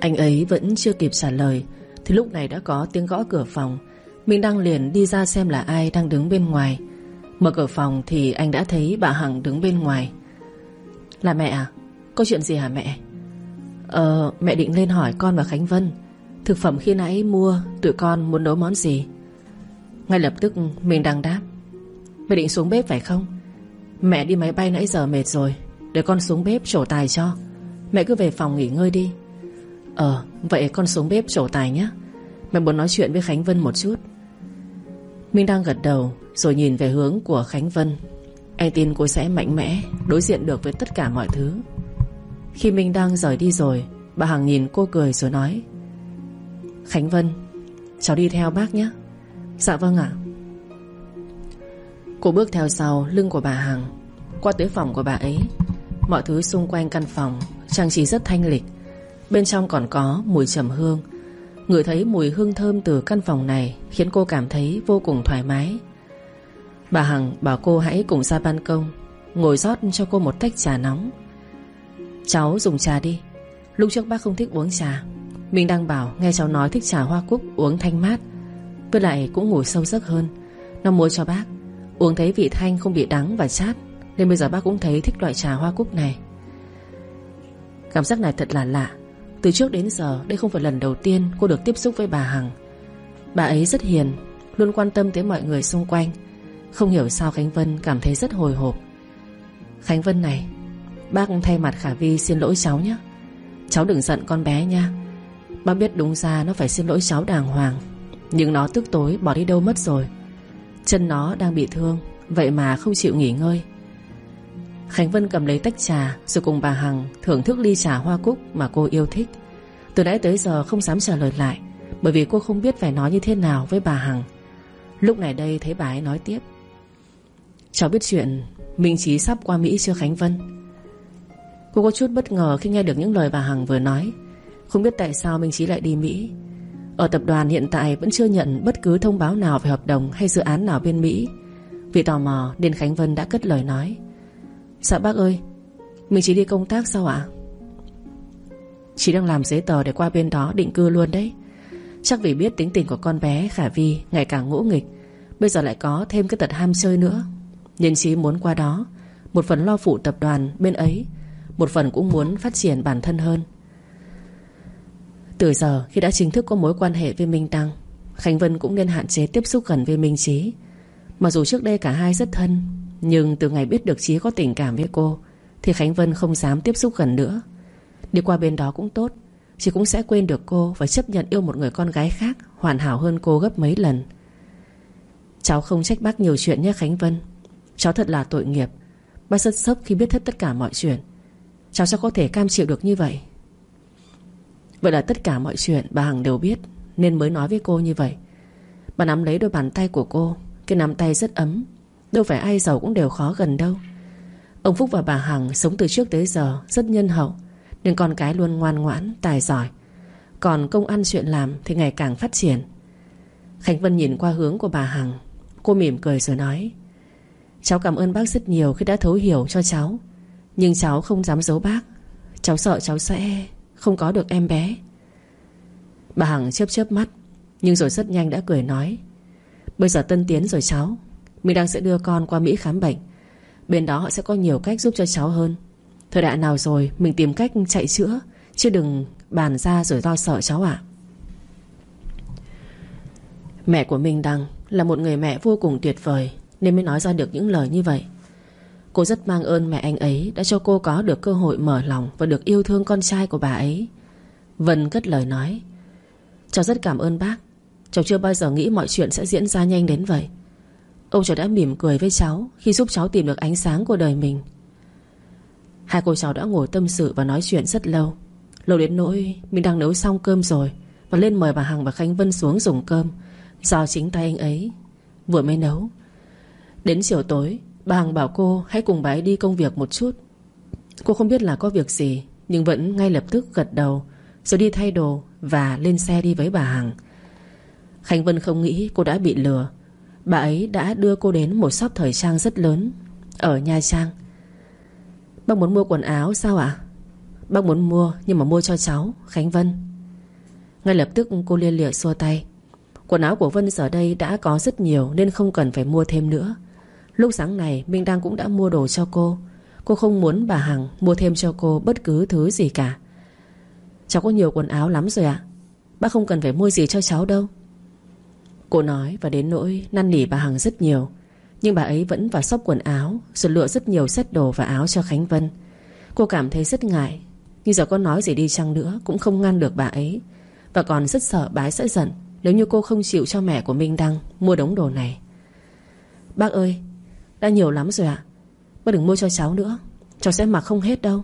Anh ấy vẫn chưa kịp trả lời, Thì lúc này đã có tiếng gõ cửa phòng. Minh Đăng liền đi ra xem là ai đang đứng bên ngoài. Mở cửa phòng thì anh đã thấy bà Hằng đứng bên ngoài. Là mẹ à? Có chuyện gì hả mẹ? Ờ mẹ định lên hỏi con và Khánh Vân. Thực phẩm khi nãy mua Tụi con muốn nấu món gì? Ngay lập tức mình đang đáp. Mẹ định xuống bếp phải không? Mẹ đi máy bay nãy giờ mệt rồi, Để con xuống bếp trổ tài cho. Mẹ cứ về phòng nghỉ ngơi đi. Ờ vậy con xuống bếp trổ tài nhé. Mẹ muốn nói chuyện với Khánh Vân một chút. Minh đang gật đầu, Rồi nhìn về hướng của Khánh Vân. Anh tin cô sẽ mạnh mẽ, Đối diện được với tất cả mọi thứ. Khi Minh đang rời đi rồi, Bà Hằng nhìn cô cười rồi nói, Khánh Vân, Cháu đi theo bác nhé. Dạ vâng ạ. Cô bước theo sau lưng của bà Hằng, Qua tới phòng của bà ấy. Mọi thứ xung quanh căn phòng, Trang trí rất thanh lịch. Bên trong còn có mùi trầm hương. Ngửi thấy mùi hương thơm từ căn phòng này Khiến cô cảm thấy vô cùng thoải mái. Bà Hằng bảo cô hãy cùng ra ban công, Ngồi rót cho cô một tách trà nóng. Cháu dùng trà đi. Lúc trước bác không thích uống trà. Mình đang bảo nghe cháu nói thích trà hoa cúc Uống thanh mát. Với lại cũng ngủ sâu giấc hơn. Nó mua cho bác. Uống thấy vị thanh không bị đắng và chát, Nên bây giờ bác cũng thấy thích loại trà hoa cúc này. Cảm giác này thật là lạ. Từ trước đến giờ, đây không phải lần đầu tiên Cô được tiếp xúc với bà Hằng. Bà ấy rất hiền, Luôn quan tâm tới mọi người xung quanh. Không hiểu sao Khánh Vân cảm thấy rất hồi hộp. Khánh Vân này, Bác thay mặt Khả Vi xin lỗi cháu nhé. Cháu đừng giận con bé nha. Bác biết đúng ra nó phải xin lỗi cháu đàng hoàng. Nhưng nó tức tối, bỏ đi đâu mất rồi. Chân nó đang bị thương, Vậy mà không chịu nghỉ ngơi. Khánh Vân cầm lấy tách trà, Rồi cùng bà Hằng thưởng thức ly trà hoa cúc Mà cô yêu thích. Từ nãy tới giờ không dám trả lời lại, Bởi vì cô không biết phải nói như thế nào với bà Hằng. Lúc này đây thấy bà ấy nói tiếp. Cháu biết chuyện Minh Chí sắp qua Mỹ chưa Khánh Vân? Cô có chút bất ngờ khi nghe được những lời bà Hằng vừa nói. Không biết tại sao Minh Chí lại đi Mỹ. Ở tập đoàn hiện tại vẫn chưa nhận bất cứ thông báo nào về hợp đồng hay dự án nào bên Mỹ. Vì tò mò nên Khánh Vân đã cất lời nói. Dạ bác ơi. Mình chỉ đi công tác sao ạ? Chị đang làm giấy tờ để qua bên đó định cư luôn đấy. Chắc vì biết tính tình của con bé, Khả Vi, ngày càng ngỗ nghịch. Bây giờ lại có thêm cái tật ham chơi nữa. Nên chí muốn qua đó, Một phần lo phụ tập đoàn bên ấy, Một phần cũng muốn phát triển bản thân hơn. Từ giờ, khi đã chính thức có mối quan hệ với Minh Tăng Khánh Vân cũng nên hạn chế tiếp xúc gần với Minh Trí Mặc dù trước đây cả hai rất thân nhưng từ ngày biết được Chí có tình cảm với cô, Thì Khánh Vân không dám tiếp xúc gần nữa. Đi qua bên đó cũng tốt Chị cũng sẽ quên được cô Và chấp nhận yêu một người con gái khác, Hoàn hảo hơn cô gấp mấy lần. Cháu không trách bác nhiều chuyện nhé, Khánh Vân. Cháu thật là tội nghiệp. Bác rất sốc khi biết hết tất cả mọi chuyện. Cháu sao có thể cam chịu được như vậy? Vậy là tất cả mọi chuyện Bà Hằng đều biết, Nên mới nói với cô như vậy. Bà nắm lấy đôi bàn tay của cô, Cái nắm tay rất ấm. Đâu phải ai giàu cũng đều khó gần đâu. Ông Phúc và bà Hằng sống từ trước tới giờ Rất nhân hậu Nên con cái luôn ngoan ngoãn, tài giỏi. Còn công ăn chuyện làm thì ngày càng phát triển. Khánh Vân nhìn qua hướng của bà Hằng Cô mỉm cười rồi nói Cháu cảm ơn bác rất nhiều khi đã thấu hiểu cho cháu Nhưng cháu không dám giấu bác. Cháu sợ cháu sẽ không có được em bé. Bà Hằng chớp chớp mắt Nhưng rồi rất nhanh đã cười nói Bây giờ tân tiến rồi cháu mình đang sẽ đưa con qua Mỹ khám bệnh. Bên đó họ sẽ có nhiều cách giúp cho cháu hơn. Thời đại nào rồi, Mình tìm cách chạy chữa, Chứ đừng bàn ra rồi lo sợ cháu ạ. Mẹ của Minh Đăng Là một người mẹ vô cùng tuyệt vời, Nên mới nói ra được những lời như vậy. Cô rất mang ơn mẹ anh ấy Đã cho cô có được cơ hội mở lòng Và được yêu thương con trai của bà ấy. Vân cất lời nói, Cháu rất cảm ơn bác. Cháu chưa bao giờ nghĩ mọi chuyện sẽ diễn ra nhanh đến vậy. Ông trời đã mỉm cười với cháu Khi giúp cháu tìm được ánh sáng của đời mình. Hai cô cháu đã ngồi tâm sự Và nói chuyện rất lâu. Lâu đến nỗi mình đang nấu xong cơm rồi Và lên mời bà Hằng và Khánh Vân xuống dùng cơm. Do chính tay anh ấy Vừa mới nấu. Đến chiều tối, Bà Hằng bảo cô hãy cùng bà ấy đi công việc một chút. Cô không biết là có việc gì, Nhưng vẫn ngay lập tức gật đầu, Rồi đi thay đồ Và lên xe đi với bà Hằng. Khánh Vân không nghĩ cô đã bị lừa Bà ấy đã đưa cô đến một shop thời trang rất lớn Ở Nha Trang. Bác muốn mua quần áo sao ạ? Bác muốn mua, nhưng mà mua cho cháu, Khánh Vân. Ngay lập tức cô liên lịa xua tay. Quần áo của Vân giờ đây đã có rất nhiều Nên không cần phải mua thêm nữa. Lúc sáng này, Minh Đăng cũng đã mua đồ cho cô. Cô không muốn bà Hằng mua thêm cho cô Bất cứ thứ gì cả. Cháu có nhiều quần áo lắm rồi ạ. Bác không cần phải mua gì cho cháu đâu. Cô nói và đến nỗi năn nỉ bà Hằng rất nhiều. Nhưng bà ấy vẫn vào sóc quần áo, Rồi lựa rất nhiều set đồ và áo cho Khánh Vân. Cô cảm thấy rất ngại. Nhưng giờ có nói gì đi chăng nữa Cũng không ngăn được bà ấy. Và còn rất sợ bà ấy sẽ giận Nếu như cô không chịu cho mẹ của Minh Đăng Mua đống đồ này. Bác ơi, Đã nhiều lắm rồi ạ. Bác đừng mua cho cháu nữa. Cháu sẽ mặc không hết đâu.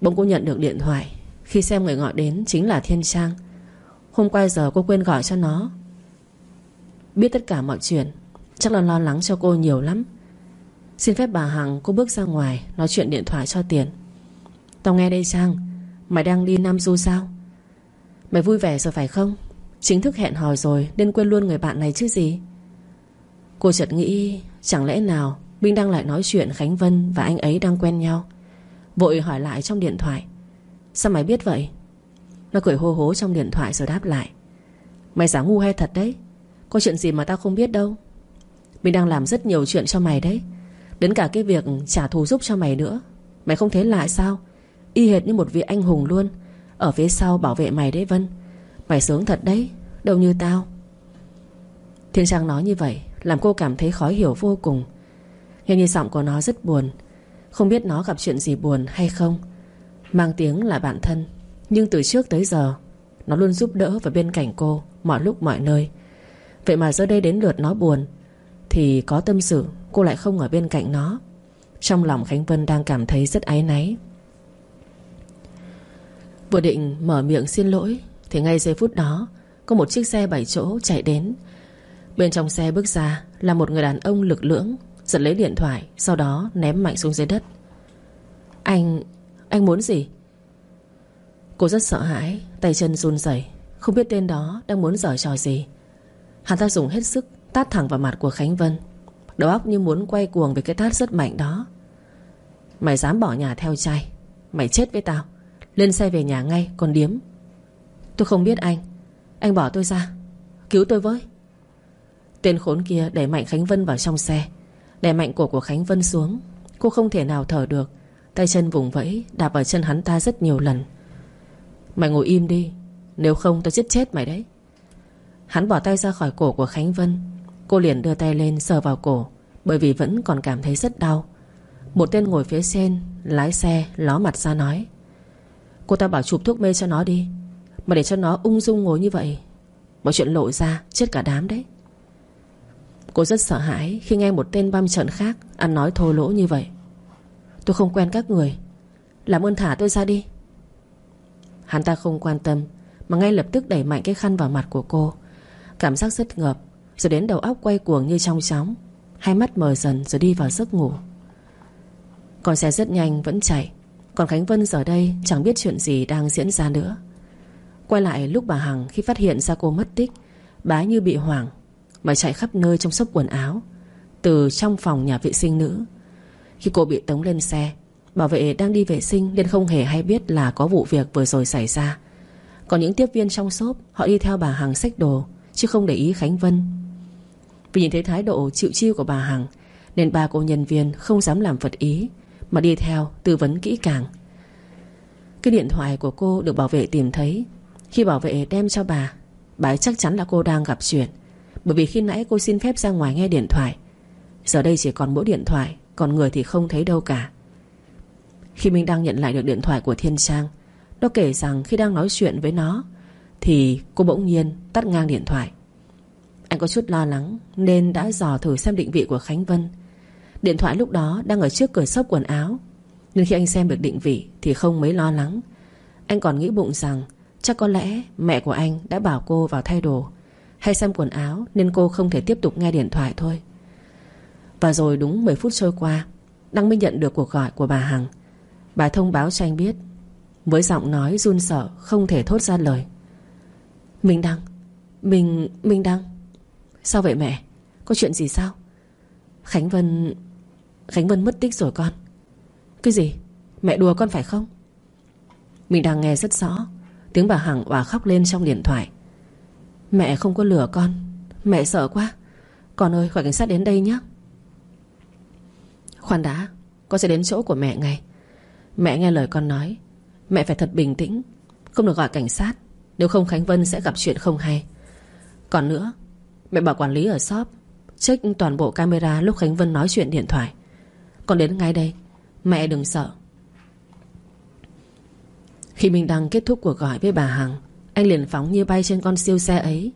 Bỗng cô nhận được điện thoại. Khi xem người gọi đến chính là Thiên Trang. Hôm qua giờ cô quên gọi cho nó. Biết tất cả mọi chuyện. Chắc là lo lắng cho cô nhiều lắm. Xin phép bà Hằng, cô bước ra ngoài, Nói chuyện điện thoại cho tiền. Tao nghe đây Trang, Mày đang đi Nam Du sao? Mày vui vẻ rồi phải không? Chính thức hẹn hò rồi nên quên luôn người bạn này chứ gì? Cô chợt nghĩ, Chẳng lẽ nào Minh đang lại nói chuyện Khánh Vân và anh ấy đang quen nhau? Vội hỏi lại trong điện thoại. Sao mày biết vậy? Nó cười hô hố trong điện thoại rồi đáp lại. Mày giả ngu hay thật đấy? Có chuyện gì mà tao không biết đâu. Mình đang làm rất nhiều chuyện cho mày đấy. Đến cả cái việc trả thù giúp cho mày nữa. Mày không thấy lại sao? Y hệt như một vị anh hùng luôn. Ở phía sau bảo vệ mày đấy, Vân. Mày sướng thật đấy. Đâu như tao. Thiên Trang nói như vậy, Làm cô cảm thấy khó hiểu vô cùng. Nghe như giọng của nó rất buồn. Không biết nó gặp chuyện gì buồn hay không. Mang tiếng là bạn thân. Nhưng từ trước tới giờ, Nó luôn giúp đỡ và bên cạnh cô, Mọi lúc mọi nơi. Vậy mà giờ đây đến lượt nó buồn, Thì có tâm sự cô lại không ở bên cạnh nó. Trong lòng Khánh Vân đang cảm thấy rất áy náy. Vừa định mở miệng xin lỗi, Thì ngay giây phút đó, Có một chiếc xe bảy chỗ chạy đến. Bên trong xe bước ra Là một người đàn ông lực lưỡng, Giật lấy điện thoại, Sau đó ném mạnh xuống dưới đất. Anh... anh muốn gì? Cô rất sợ hãi, Tay chân run rẩy, Không biết tên đó đang muốn giở trò gì. Hắn ta dùng hết sức Tát thẳng vào mặt của Khánh Vân. Đầu óc như muốn quay cuồng về cái tát rất mạnh đó. Mày dám bỏ nhà theo trai, Mày chết với tao. Lên xe về nhà ngay, còn điếm. Tôi không biết anh. Anh bỏ tôi ra. Cứu tôi với. Tên khốn kia đẩy mạnh Khánh Vân vào trong xe. Đẩy mạnh cổ của Khánh Vân xuống. Cô không thể nào thở được. Tay chân vùng vẫy, đạp vào chân hắn ta rất nhiều lần. Mày ngồi im đi. Nếu không, tao giết chết mày đấy. Hắn bỏ tay ra khỏi cổ của Khánh Vân. Cô liền đưa tay lên sờ vào cổ, Bởi vì vẫn còn cảm thấy rất đau. Một tên ngồi phía trên, Lái xe, ló mặt ra nói, Cô ta bảo chụp thuốc mê cho nó đi, Mà để cho nó ung dung ngồi như vậy, Mọi chuyện lộ ra chết cả đám đấy. Cô rất sợ hãi khi nghe một tên băm trận khác Ăn nói thô lỗ như vậy. Tôi không quen các người, Làm ơn thả tôi ra đi. Hắn ta không quan tâm, Mà ngay lập tức đẩy mạnh cái khăn vào mặt của cô Cảm giác rất ngợp, Rồi đến đầu óc quay cuồng như trong chóng. Hai mắt mờ dần rồi đi vào giấc ngủ. Con xe rất nhanh vẫn chạy, Còn Khánh Vân giờ đây Chẳng biết chuyện gì đang diễn ra nữa. Quay lại lúc bà Hằng khi phát hiện ra cô mất tích Bá như bị hoảng mà chạy khắp nơi trong xốc quần áo, Từ trong phòng nhà vệ sinh nữ. Khi cô bị tống lên xe, Bảo vệ đang đi vệ sinh Nên không hề hay biết là có vụ việc vừa rồi xảy ra. Còn những tiếp viên trong xốp, Họ đi theo bà Hằng xách đồ Chứ không để ý Khánh Vân. Vì nhìn thấy thái độ chịu chiêu của bà Hằng, Nên ba cô nhân viên không dám làm vật ý, Mà đi theo tư vấn kỹ càng. Cái điện thoại của cô được bảo vệ tìm thấy. Khi bảo vệ đem cho bà Bà ấy chắc chắn là cô đang gặp chuyện, bởi vì khi nãy cô xin phép ra ngoài nghe điện thoại. Giờ đây chỉ còn mỗi điện thoại, Còn người thì không thấy đâu cả. Khi mình đang nhận lại được điện thoại của Thiên Trang, Nó kể rằng khi đang nói chuyện với nó thì cô bỗng nhiên tắt ngang điện thoại. Anh có chút lo lắng Nên đã dò thử xem định vị của Khánh Vân. Điện thoại lúc đó đang ở trước cửa sốc quần áo. Nhưng khi anh xem được định vị Thì không mấy lo lắng. Anh còn nghĩ bụng rằng Chắc có lẽ mẹ của anh đã bảo cô vào thay đồ. Hay xem quần áo Nên cô không thể tiếp tục nghe điện thoại thôi. Và rồi đúng 10 phút trôi qua, Đăng mới nhận được cuộc gọi của bà Hằng. Bà thông báo cho anh biết, Với giọng nói run sợ, Không thể thốt ra lời. Minh Đăng Mình... Minh Đăng Sao vậy mẹ? Có chuyện gì sao? Khánh Vân... Khánh Vân mất tích rồi con Cái gì? Mẹ đùa con phải không? Mình đang nghe rất rõ, Tiếng bà Hằng hòa khóc lên trong điện thoại Mẹ không có lừa con, Mẹ sợ quá Con ơi, gọi cảnh sát đến đây nhé Khoan đã, Con sẽ đến chỗ của mẹ ngay Mẹ nghe lời con nói, Mẹ phải thật bình tĩnh, Không được gọi cảnh sát nếu không Khánh Vân sẽ gặp chuyện không hay. Còn nữa, Mẹ bảo quản lý ở shop, Check toàn bộ camera lúc Khánh Vân nói chuyện điện thoại. Còn đến ngay đây, Mẹ đừng sợ. Khi mình đang kết thúc cuộc gọi với bà Hằng, Anh liền phóng như bay trên con siêu xe ấy.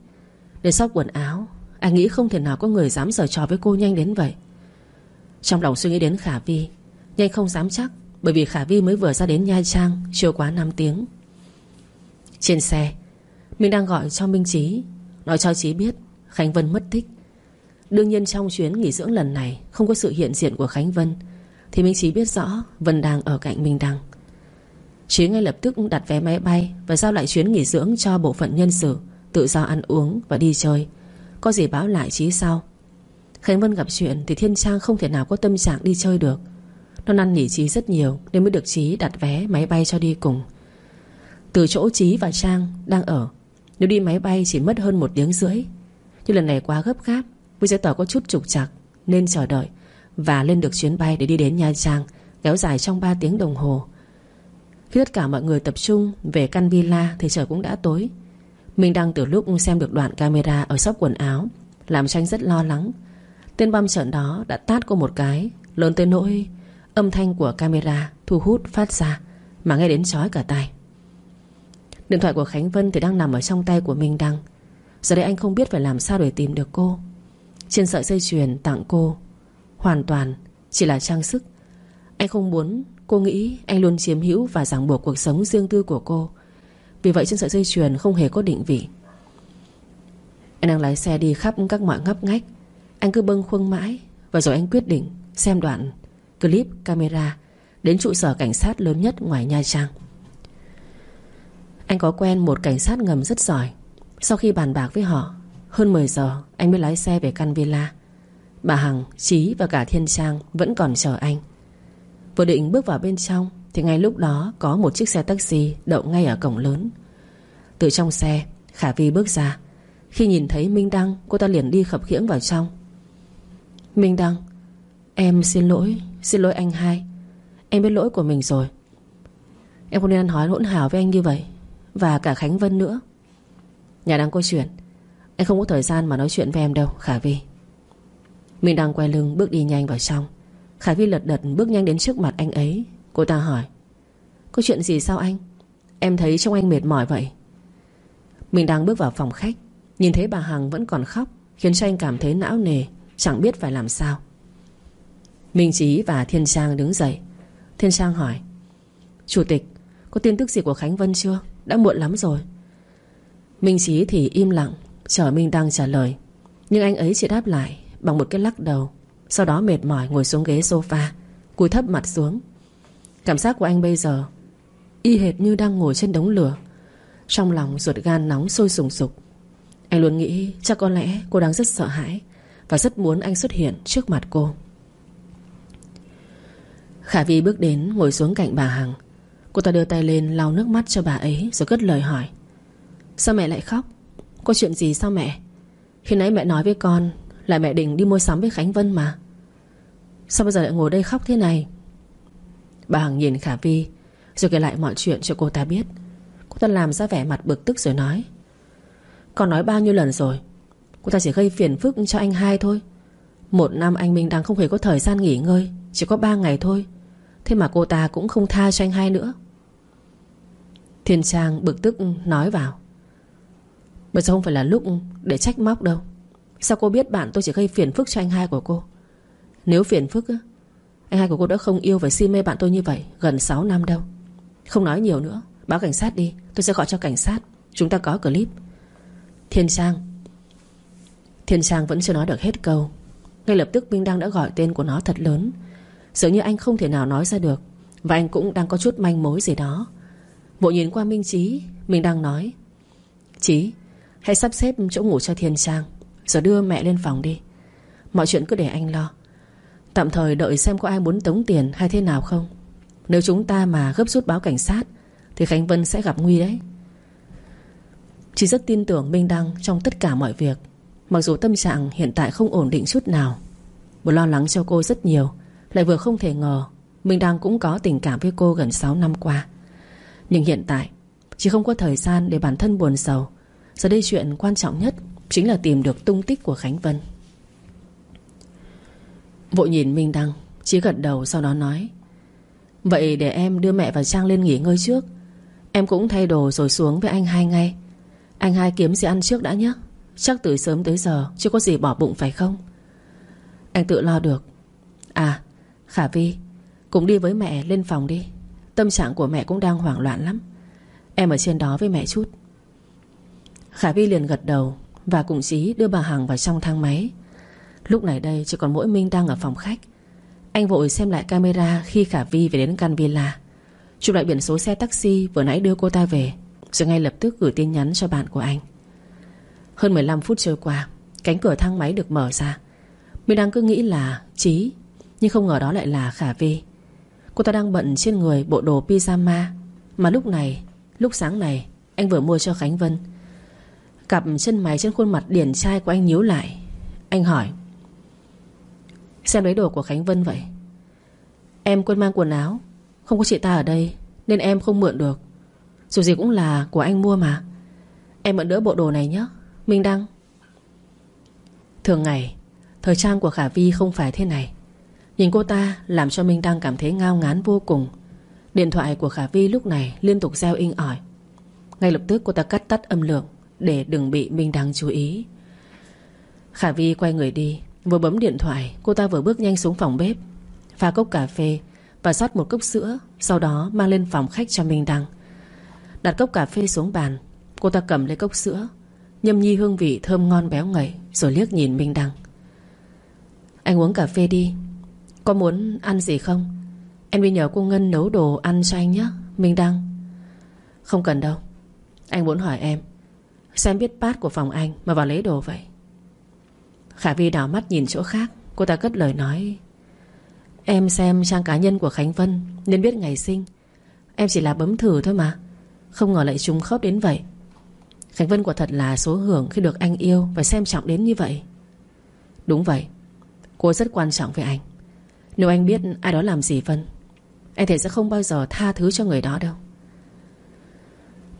Để sóc quần áo, Anh nghĩ không thể nào có người dám giở trò với cô nhanh đến vậy. Trong lòng suy nghĩ đến Khả Vi, nhanh không dám chắc, Bởi vì Khả Vi mới vừa ra đến Nha Trang Chưa quá 5 tiếng. Trên xe. Mình đang gọi cho Minh Trí Nói cho Trí biết, Khánh Vân mất tích. Đương nhiên trong chuyến nghỉ dưỡng lần này Không có sự hiện diện của Khánh Vân, Thì Minh Trí biết rõ Vân đang ở cạnh Minh Đăng. Trí ngay lập tức đặt vé máy bay Và giao lại chuyến nghỉ dưỡng cho bộ phận nhân sự, Tự do ăn uống và đi chơi. Có gì báo lại Trí sau. Khánh Vân gặp chuyện thì Thiên Trang không thể nào có tâm trạng đi chơi được. Nó năn nỉ Trí rất nhiều Nên mới được Trí đặt vé máy bay cho đi cùng. Từ chỗ Trí và Trang đang ở. Nếu đi máy bay chỉ mất hơn một tiếng rưỡi. Nhưng lần này quá gấp gáp vì giấy tờ có chút trục trặc, Nên chờ đợi Và lên được chuyến bay để đi đến Nha Trang, Kéo dài trong 3 tiếng đồng hồ. Khi tất cả mọi người tập trung Về căn villa thì trời cũng đã tối. Mình đang từ lúc xem được đoạn camera Ở shop quần áo, Làm cho anh rất lo lắng. Tên băm trận đó đã tát cô một cái, Lớn tới nỗi Âm thanh của camera thu hút phát ra, Mà nghe đến chói cả tai. Điện thoại của Khánh Vân thì đang nằm ở trong tay của Minh Đăng. Giờ đây anh không biết phải làm sao để tìm được cô. Trên sợi dây chuyền tặng cô. Hoàn toàn, chỉ là trang sức. Anh không muốn cô nghĩ anh luôn chiếm hữu Và ràng buộc cuộc sống riêng tư của cô. Vì vậy trên sợi dây chuyền không hề có định vị. Anh đang lái xe đi khắp các mọi ngóc ngách. Anh cứ bâng khuâng mãi, Và rồi anh quyết định xem đoạn clip camera Đến trụ sở cảnh sát lớn nhất ngoài Nha Trang. Anh có quen một cảnh sát ngầm rất giỏi. Sau khi bàn bạc với họ Hơn 10 giờ anh mới lái xe về căn villa. Bà Hằng, Trí và cả Thiên Trang Vẫn còn chờ anh. Vừa định bước vào bên trong Thì ngay lúc đó có một chiếc xe taxi Đậu ngay ở cổng lớn. Từ trong xe Khả Vi bước ra. Khi nhìn thấy Minh Đăng Cô ta liền đi khập khiễng vào trong. Minh Đăng Em xin lỗi Xin lỗi anh hai. Em biết lỗi của mình rồi. Em không nên ăn nói hỗn hào với anh như vậy. Và cả Khánh Vân nữa. Nhà đang có chuyện. Anh không có thời gian mà nói chuyện với em đâu, Khả Vi. Mình đang quay lưng bước đi nhanh vào trong. Khả Vi lật đật bước nhanh đến trước mặt anh ấy. Cô ta hỏi, Có chuyện gì sao anh? Em thấy trông anh mệt mỏi vậy. Mình đang bước vào phòng khách. Nhìn thấy bà Hằng vẫn còn khóc, Khiến cho anh cảm thấy não nề, Chẳng biết phải làm sao. Minh Trí và Thiên Trang đứng dậy. Thiên Trang hỏi, Chủ tịch, Có tin tức gì của Khánh Vân chưa? Đã muộn lắm rồi. Minh Chí thì im lặng, Chờ Minh Đăng trả lời. Nhưng anh ấy chỉ đáp lại Bằng một cái lắc đầu, Sau đó mệt mỏi ngồi xuống ghế sofa, Cúi thấp mặt xuống. Cảm giác của anh bây giờ Y hệt như đang ngồi trên đống lửa. Trong lòng ruột gan nóng sôi sùng sục. Anh luôn nghĩ chắc có lẽ cô đang rất sợ hãi Và rất muốn anh xuất hiện trước mặt cô. Khả Vi bước đến ngồi xuống cạnh bà Hằng. Cô ta đưa tay lên lau nước mắt cho bà ấy Rồi cất lời hỏi. Sao mẹ lại khóc? Có chuyện gì sao mẹ? Khi nãy mẹ nói với con Là mẹ định đi mua sắm với Khánh Vân mà. Sao bây giờ lại ngồi đây khóc thế này? Bà Hằng nhìn Khả Vi Rồi kể lại mọi chuyện cho cô ta biết. Cô ta làm ra vẻ mặt bực tức rồi nói. Con nói bao nhiêu lần rồi? Cô ta chỉ gây phiền phức cho anh hai thôi. Một năm anh Minh đang không hề có thời gian nghỉ ngơi, Chỉ có ba ngày thôi. Thế mà cô ta cũng không tha cho anh hai nữa. Thiên Trang bực tức nói vào. Bây giờ không phải là lúc để trách móc đâu? Sao cô biết bạn tôi chỉ gây phiền phức cho anh hai của cô? Nếu phiền phức Anh hai của cô đã không yêu và si mê bạn tôi như vậy Gần 6 năm đâu. Không nói nhiều nữa, Báo cảnh sát đi, Tôi sẽ gọi cho cảnh sát. Chúng ta có clip. Thiên Trang. Thiên Trang vẫn chưa nói được hết câu. Ngay lập tức Minh Đăng đã gọi tên của nó thật lớn. Dường như anh không thể nào nói ra được, Và anh cũng đang có chút manh mối gì đó. Bộ nhìn qua Minh Trí Mình đang nói. Trí Hãy sắp xếp chỗ ngủ cho Thiên Trang, Rồi đưa mẹ lên phòng đi. Mọi chuyện cứ để anh lo. Tạm thời đợi xem có ai muốn tống tiền hay thế nào không. Nếu chúng ta mà gấp rút báo cảnh sát, Thì Thì Khánh Vân sẽ gặp nguy đấy. Chị rất tin tưởng Minh Đăng Trong tất cả mọi việc, Mặc dù tâm trạng hiện tại không ổn định chút nào. Một lo lắng cho cô rất nhiều, Lại vừa không thể ngờ, Minh Đăng cũng có tình cảm với cô gần 6 năm qua. Nhưng hiện tại Chị không có thời gian để bản thân buồn sầu. Giờ đây chuyện quan trọng nhất Chính là tìm được tung tích của Khánh Vân. Vội nhìn Minh Đăng Chị gật đầu sau đó nói, Vậy để em đưa mẹ và Trang lên nghỉ ngơi trước. Em cũng thay đồ rồi xuống với anh hai ngay. Anh hai kiếm gì ăn trước đã nhé. Chắc từ sớm tới giờ Chưa có gì bỏ bụng phải không? Anh tự lo được À Khả Vi cũng đi với mẹ lên phòng đi. Tâm trạng của mẹ cũng đang hoảng loạn lắm. Em ở trên đó với mẹ chút. Khả Vi liền gật đầu Và cùng Chí đưa bà Hằng vào trong thang máy. Lúc này đây chỉ còn mỗi Minh đang ở phòng khách. Anh vội xem lại camera Khi Khả Vi về đến căn villa. Chụp lại biển số xe taxi vừa nãy đưa cô ta về, Rồi ngay lập tức gửi tin nhắn cho bạn của anh. Hơn 15 phút trôi qua, Cánh cửa thang máy được mở ra. Minh đang cứ nghĩ là Chí, Nhưng không ngờ đó lại là Khả Vi. Cô ta đang bận trên người bộ đồ pyjama. Mà lúc này, Lúc sáng này, Anh vừa mua cho Khánh Vân. Cặp chân mày trên khuôn mặt điển trai của anh nhíu lại. Anh hỏi, Xem lấy đồ của Khánh Vân vậy? Em quên mang quần áo, Không có chị ta ở đây, Nên em không mượn được. Dù gì cũng là của anh mua mà. Em mượn đỡ bộ đồ này nhé, Minh Đăng. Thường ngày, Thời trang của Khả Vi không phải thế này. Nhìn cô ta làm cho Minh Đăng cảm thấy ngao ngán vô cùng. Điện thoại của Khả Vi lúc này liên tục reo inh ỏi. Ngay lập tức cô ta cắt tắt âm lượng Để đừng bị Minh Đăng chú ý. Khả Vi quay người đi, Vừa bấm điện thoại, Cô ta vừa bước nhanh xuống phòng bếp, Pha cốc cà phê Và rót một cốc sữa, Sau đó mang lên phòng khách cho Minh Đăng. Đặt cốc cà phê xuống bàn, Cô ta cầm lấy cốc sữa, Nhâm nhi hương vị thơm ngon béo ngậy, Rồi liếc nhìn Minh Đăng. Anh uống cà phê đi. Có muốn ăn gì không? Em đi nhờ cô Ngân nấu đồ ăn cho anh nhé, Minh Đăng. Không cần đâu. Anh muốn hỏi em, Xem biết bát của phòng anh mà vào lấy đồ vậy. Khả Vi đảo mắt nhìn chỗ khác, Cô ta cất lời nói. Em xem trang cá nhân của Khánh Vân, Nên biết ngày sinh. Em chỉ là bấm thử thôi mà. Không ngờ lại trùng khớp đến vậy. Khánh Vân quả thật là số hưởng khi được anh yêu Và xem trọng đến như vậy. Đúng vậy. Cô rất quan trọng với anh. Nếu anh biết ai đó làm gì Vân, Anh thể sẽ không bao giờ tha thứ cho người đó đâu.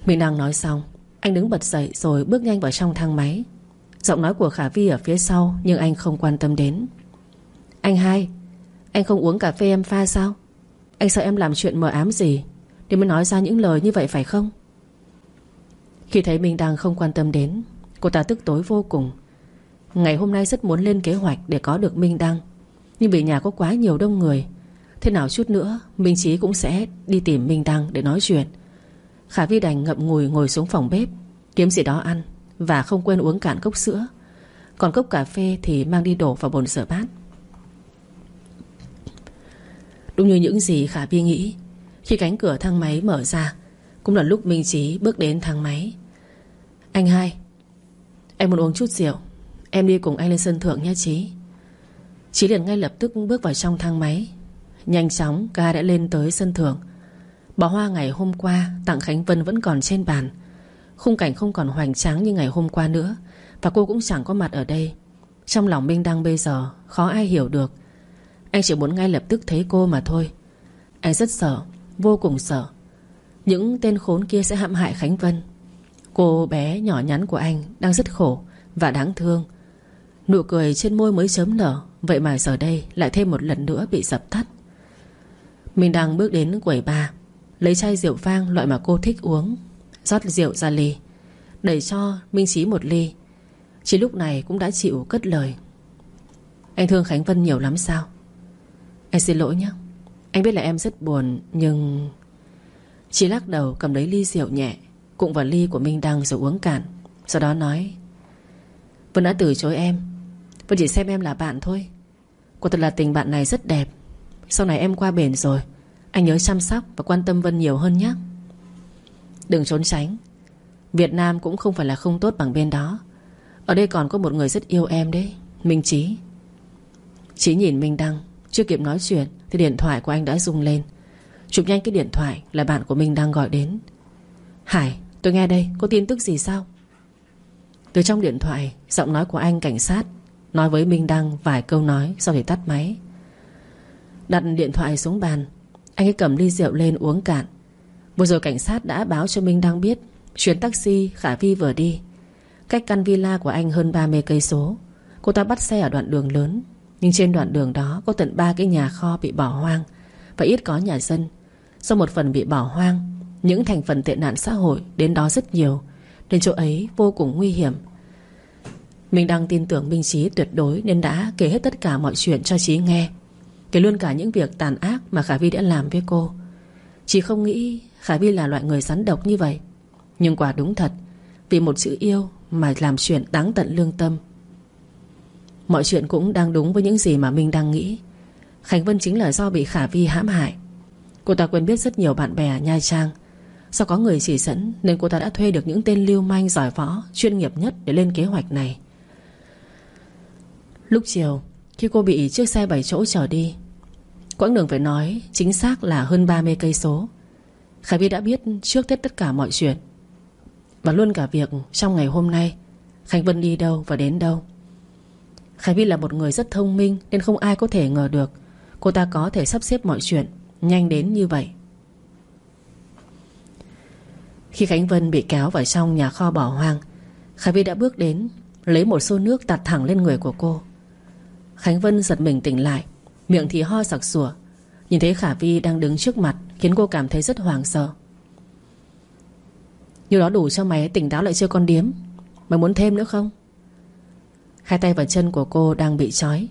Mình đang nói xong, Anh đứng bật dậy rồi bước nhanh vào trong thang máy. Giọng nói của Khả Vi ở phía sau Nhưng anh không quan tâm đến. Anh hai, Anh không uống cà phê em pha sao? Anh sợ em làm chuyện mờ ám gì? Để mới nói ra những lời như vậy phải không? Khi thấy mình đang không quan tâm đến, Cô ta tức tối vô cùng. Ngày hôm nay rất muốn lên kế hoạch Để có được Minh Đăng. Nhưng vì nhà có quá nhiều đông người, Thế nào chút nữa, Minh Chí cũng sẽ đi tìm Minh Đăng để nói chuyện. Khả Vi đành ngậm ngùi ngồi xuống phòng bếp, Kiếm gì đó ăn và không quên uống cạn cốc sữa. Còn cốc cà phê thì mang đi đổ vào bồn rửa bát. Đúng như những gì Khả Vi nghĩ, Khi cánh cửa thang máy mở ra, Cũng là lúc Minh Chí bước đến thang máy. Anh hai, Em muốn uống chút rượu, Em đi cùng anh lên sân thượng nha Chí. Chí liền ngay lập tức bước vào trong thang máy. Nhanh chóng, ca đã lên tới sân thượng. Bó hoa ngày hôm qua Tặng Khánh Vân vẫn còn trên bàn. Khung cảnh không còn hoành tráng như ngày hôm qua nữa, Và cô cũng chẳng có mặt ở đây. Trong lòng Minh Đăng bây giờ, Khó ai hiểu được. Anh chỉ muốn ngay lập tức thấy cô mà thôi. Anh rất sợ, Vô cùng sợ. Những tên khốn kia sẽ hãm hại Khánh Vân. Cô bé nhỏ nhắn của anh Đang rất khổ và đáng thương. Nụ cười trên môi mới chớm nở. Vậy mà giờ đây lại thêm một lần nữa bị dập tắt. Mình đang bước đến quầy ba Lấy chai rượu vang loại mà cô thích uống, rót rượu ra ly, Đẩy cho Minh Chí một ly. Chỉ lúc này cũng đã chịu cất lời. Anh thương Khánh Vân nhiều lắm sao? Anh xin lỗi nhé, Anh biết là em rất buồn, Nhưng Chỉ lắc đầu cầm lấy ly rượu nhẹ Cụng vào ly của Minh Đăng rồi uống cạn, Sau đó nói, Vân đã từ chối em, Vân chỉ xem em là bạn thôi. Quả thật là tình bạn này rất đẹp. Sau này em qua bển rồi. Anh nhớ chăm sóc và quan tâm Vân nhiều hơn nhé. Đừng trốn tránh. Việt Nam cũng không phải là không tốt bằng bên đó. Ở đây còn có một người rất yêu em đấy. Minh Chí. Chí nhìn Minh Đăng. Chưa kịp nói chuyện Thì điện thoại của anh đã rung lên. Chụp nhanh cái điện thoại là bạn của Minh Đăng gọi đến. Hải, tôi nghe đây. Có tin tức gì sao? Từ trong điện thoại, Giọng nói của anh cảnh sát. Nói với Minh Đăng vài câu nói Sau thì tắt máy. Đặt điện thoại xuống bàn, Anh ấy cầm ly rượu lên uống cạn. Vừa rồi cảnh sát đã báo cho Minh Đăng biết Chuyến taxi Khả Vi vừa đi. Cách căn villa của anh hơn 30 cây số. Cô ta bắt xe ở đoạn đường lớn, Nhưng trên đoạn đường đó có tận ba cái nhà kho bị bỏ hoang Và ít có nhà dân. Do một phần bị bỏ hoang, Những thành phần tệ nạn xã hội đến đó rất nhiều, Nên chỗ ấy vô cùng nguy hiểm. Mình đang tin tưởng Minh Trí tuyệt đối Nên đã kể hết tất cả mọi chuyện cho Trí nghe. Kể luôn cả những việc tàn ác Mà Khả Vi đã làm với cô. Chỉ không nghĩ Khả Vi là loại người rắn độc như vậy. Nhưng quả đúng thật Vì một sự yêu mà làm chuyện đáng tận lương tâm. Mọi chuyện cũng đang đúng với những gì mà Minh đang nghĩ. Khánh Vân chính là do bị Khả Vi hãm hại. Cô ta quen biết rất nhiều bạn bè Nha Trang. Do có người chỉ dẫn Nên cô ta đã thuê được những tên lưu manh giỏi võ Chuyên nghiệp nhất để lên kế hoạch này. Lúc chiều, Khi cô bị chiếc xe 7 chỗ chở đi, Quãng đường phải nói Chính xác là hơn 30 cây số. Khải Vi đã biết trước hết tất cả mọi chuyện Và luôn cả việc trong ngày hôm nay Khánh Vân đi đâu và đến đâu. Khải Vi là một người rất thông minh Nên không ai có thể ngờ được Cô ta có thể sắp xếp mọi chuyện Nhanh đến như vậy. Khi Khánh Vân bị kéo vào trong nhà kho bỏ hoang, Khải Vi đã bước đến Lấy một xô nước tạt thẳng lên người của cô. Khánh Vân giật mình tỉnh lại, Miệng thì ho sặc sủa Nhìn thấy Khả Vi đang đứng trước mặt, Khiến cô cảm thấy rất hoảng sợ. Như đó đủ cho mày tỉnh táo lại chưa con điếm. Mày muốn thêm nữa không? Hai tay và chân của cô đang bị trói.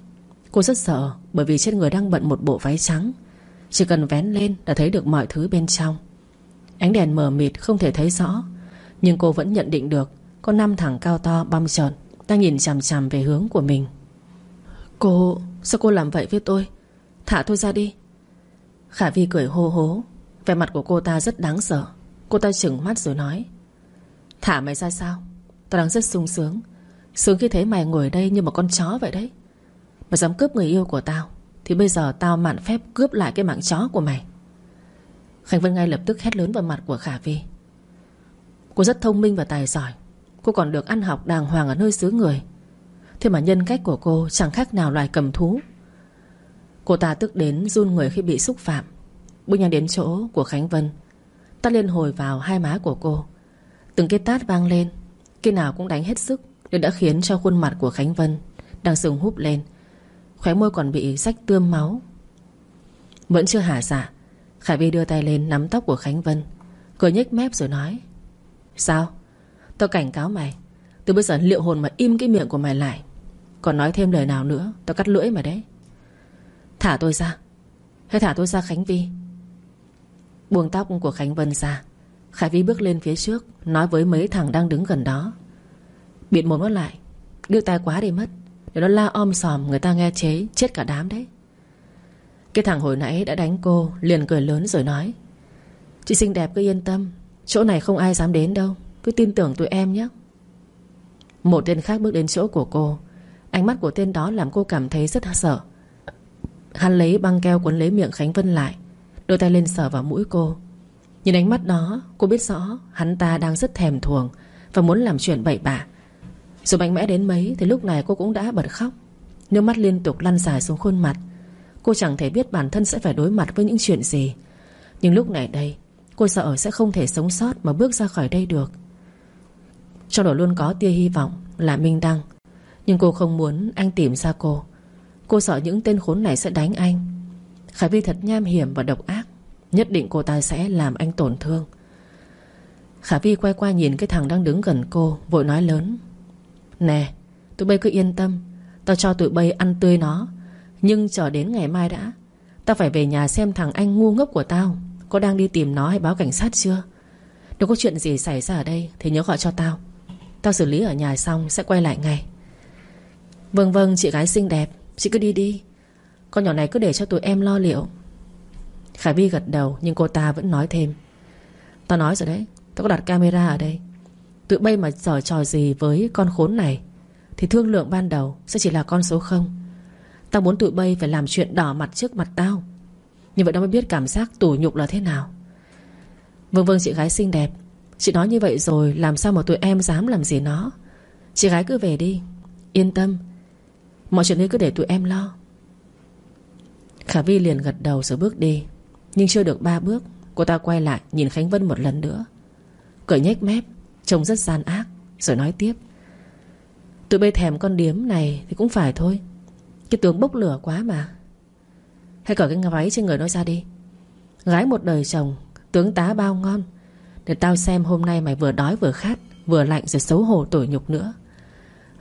Cô rất sợ, Bởi vì trên người đang bận một bộ váy trắng. Chỉ cần vén lên là thấy được mọi thứ bên trong. Ánh đèn mờ mịt không thể thấy rõ, Nhưng cô vẫn nhận định được, Có năm thằng cao to băm trợn, Đang nhìn chằm chằm về hướng của mình. Cô... Sao cô làm vậy với tôi? Thả tôi ra đi. Khả Vi cười hô hố. Vẻ mặt của cô ta rất đáng sợ. Cô ta chừng mắt rồi nói. Thả mày ra sao? Tao đang rất sung sướng. Sướng khi thấy mày ngồi đây như một con chó vậy đấy. Mày dám cướp người yêu của tao, Thì bây giờ tao mạn phép cướp lại cái mạng chó của mày. Khánh Vân ngay lập tức hét lớn vào mặt của Khả Vi. Cô rất thông minh và tài giỏi. Cô còn được ăn học đàng hoàng ở nơi xứ người. Thế mà nhân cách của cô chẳng khác nào loài cầm thú. Cô ta tức đến run người khi bị xúc phạm. Bước nhanh đến chỗ của Khánh Vân. Tát lên hồi vào hai má của cô. Từng cái tát vang lên. Cái nào cũng đánh hết sức Đều đã khiến cho khuôn mặt của Khánh Vân Đang sừng húp lên. Khóe môi còn bị rách tươm máu. Vẫn chưa hả dạ Khải Vi đưa tay lên nắm tóc của Khánh Vân. Cười nhếch mép rồi nói, Sao? Tao cảnh cáo mày. Từ bây giờ liệu hồn mà im cái miệng của mày lại. Còn nói thêm lời nào nữa, Tao cắt lưỡi mà đấy. Thả tôi ra. Hãy thả tôi ra Khánh Vi. Buông tóc của Khánh Vân ra. Khải Vi bước lên phía trước, Nói với mấy thằng đang đứng gần đó. Biệt mồm nó lại. Đưa tay quá đi mất. Để nó la om sòm, người ta nghe chế, Chết cả đám đấy. Cái thằng hồi nãy đã đánh cô, Liền cười lớn rồi nói. Chị xinh đẹp cứ yên tâm. Chỗ này không ai dám đến đâu. Cứ tin tưởng tụi em nhé. Một tên khác bước đến chỗ của cô. Ánh mắt của tên đó làm cô cảm thấy rất sợ. Hắn lấy băng keo quấn lấy miệng Khánh Vân lại, Đôi tay lên sờ vào mũi cô. Nhìn ánh mắt đó, Cô biết rõ hắn ta đang rất thèm thuồng Và muốn làm chuyện bậy bạ. Dù mạnh mẽ đến mấy Thì lúc này cô cũng đã bật khóc. Nước mắt liên tục lăn dài xuống khuôn mặt. Cô chẳng thể biết bản thân sẽ phải đối mặt với những chuyện gì. Nhưng lúc này đây, Cô sợ sẽ không thể sống sót Mà bước ra khỏi đây được. Trong đó luôn có tia hy vọng Là Minh Đăng nhưng cô không muốn anh tìm ra cô. Cô sợ những tên khốn này sẽ đánh anh. Khải Vi thật nham hiểm và độc ác. Nhất định cô ta sẽ làm anh tổn thương. Khả Vi quay qua nhìn cái thằng đang đứng gần cô, Vội nói lớn. Nè, tụi bay cứ yên tâm. Tao cho tụi bay ăn tươi nó. Nhưng chờ đến ngày mai đã, Tao phải về nhà xem thằng anh ngu ngốc của tao. Có đang đi tìm nó hay báo cảnh sát chưa? Nếu có chuyện gì xảy ra ở đây Thì nhớ gọi cho tao. Tao xử lý ở nhà xong sẽ quay lại ngay. Vâng vâng chị gái xinh đẹp. Chị cứ đi đi. Con nhỏ này cứ để cho tụi em lo liệu. Khải Vi gật đầu, Nhưng cô ta vẫn nói thêm. Tao nói rồi đấy, Tao có đặt camera ở đây. Tụi bay mà giở trò gì với con khốn này, Thì thương lượng ban đầu Sẽ chỉ là con số không. Tao muốn tụi bay phải làm chuyện đỏ mặt trước mặt tao. Như vậy nó mới biết cảm giác tủ nhục là thế nào. Vâng vâng chị gái xinh đẹp. Chị nói như vậy rồi, Làm sao mà tụi em dám làm gì nó? Chị gái cứ về đi. Yên tâm. Mọi chuyện ấy cứ để tụi em lo. Khả Vi liền gật đầu rồi bước đi. Nhưng chưa được ba bước, Cô ta quay lại nhìn Khánh Vân một lần nữa. Cởi nhếch mép, Trông rất gian ác, Rồi nói tiếp. Tụi bây thèm con điếm này thì cũng phải thôi. Cái tướng bốc lửa quá mà. Hãy cởi cái váy trên người nó ra đi. Gái một đời chồng, Tướng tá bao ngon. Để tao xem hôm nay mày vừa đói vừa khát, Vừa lạnh rồi xấu hổ tủi nhục nữa.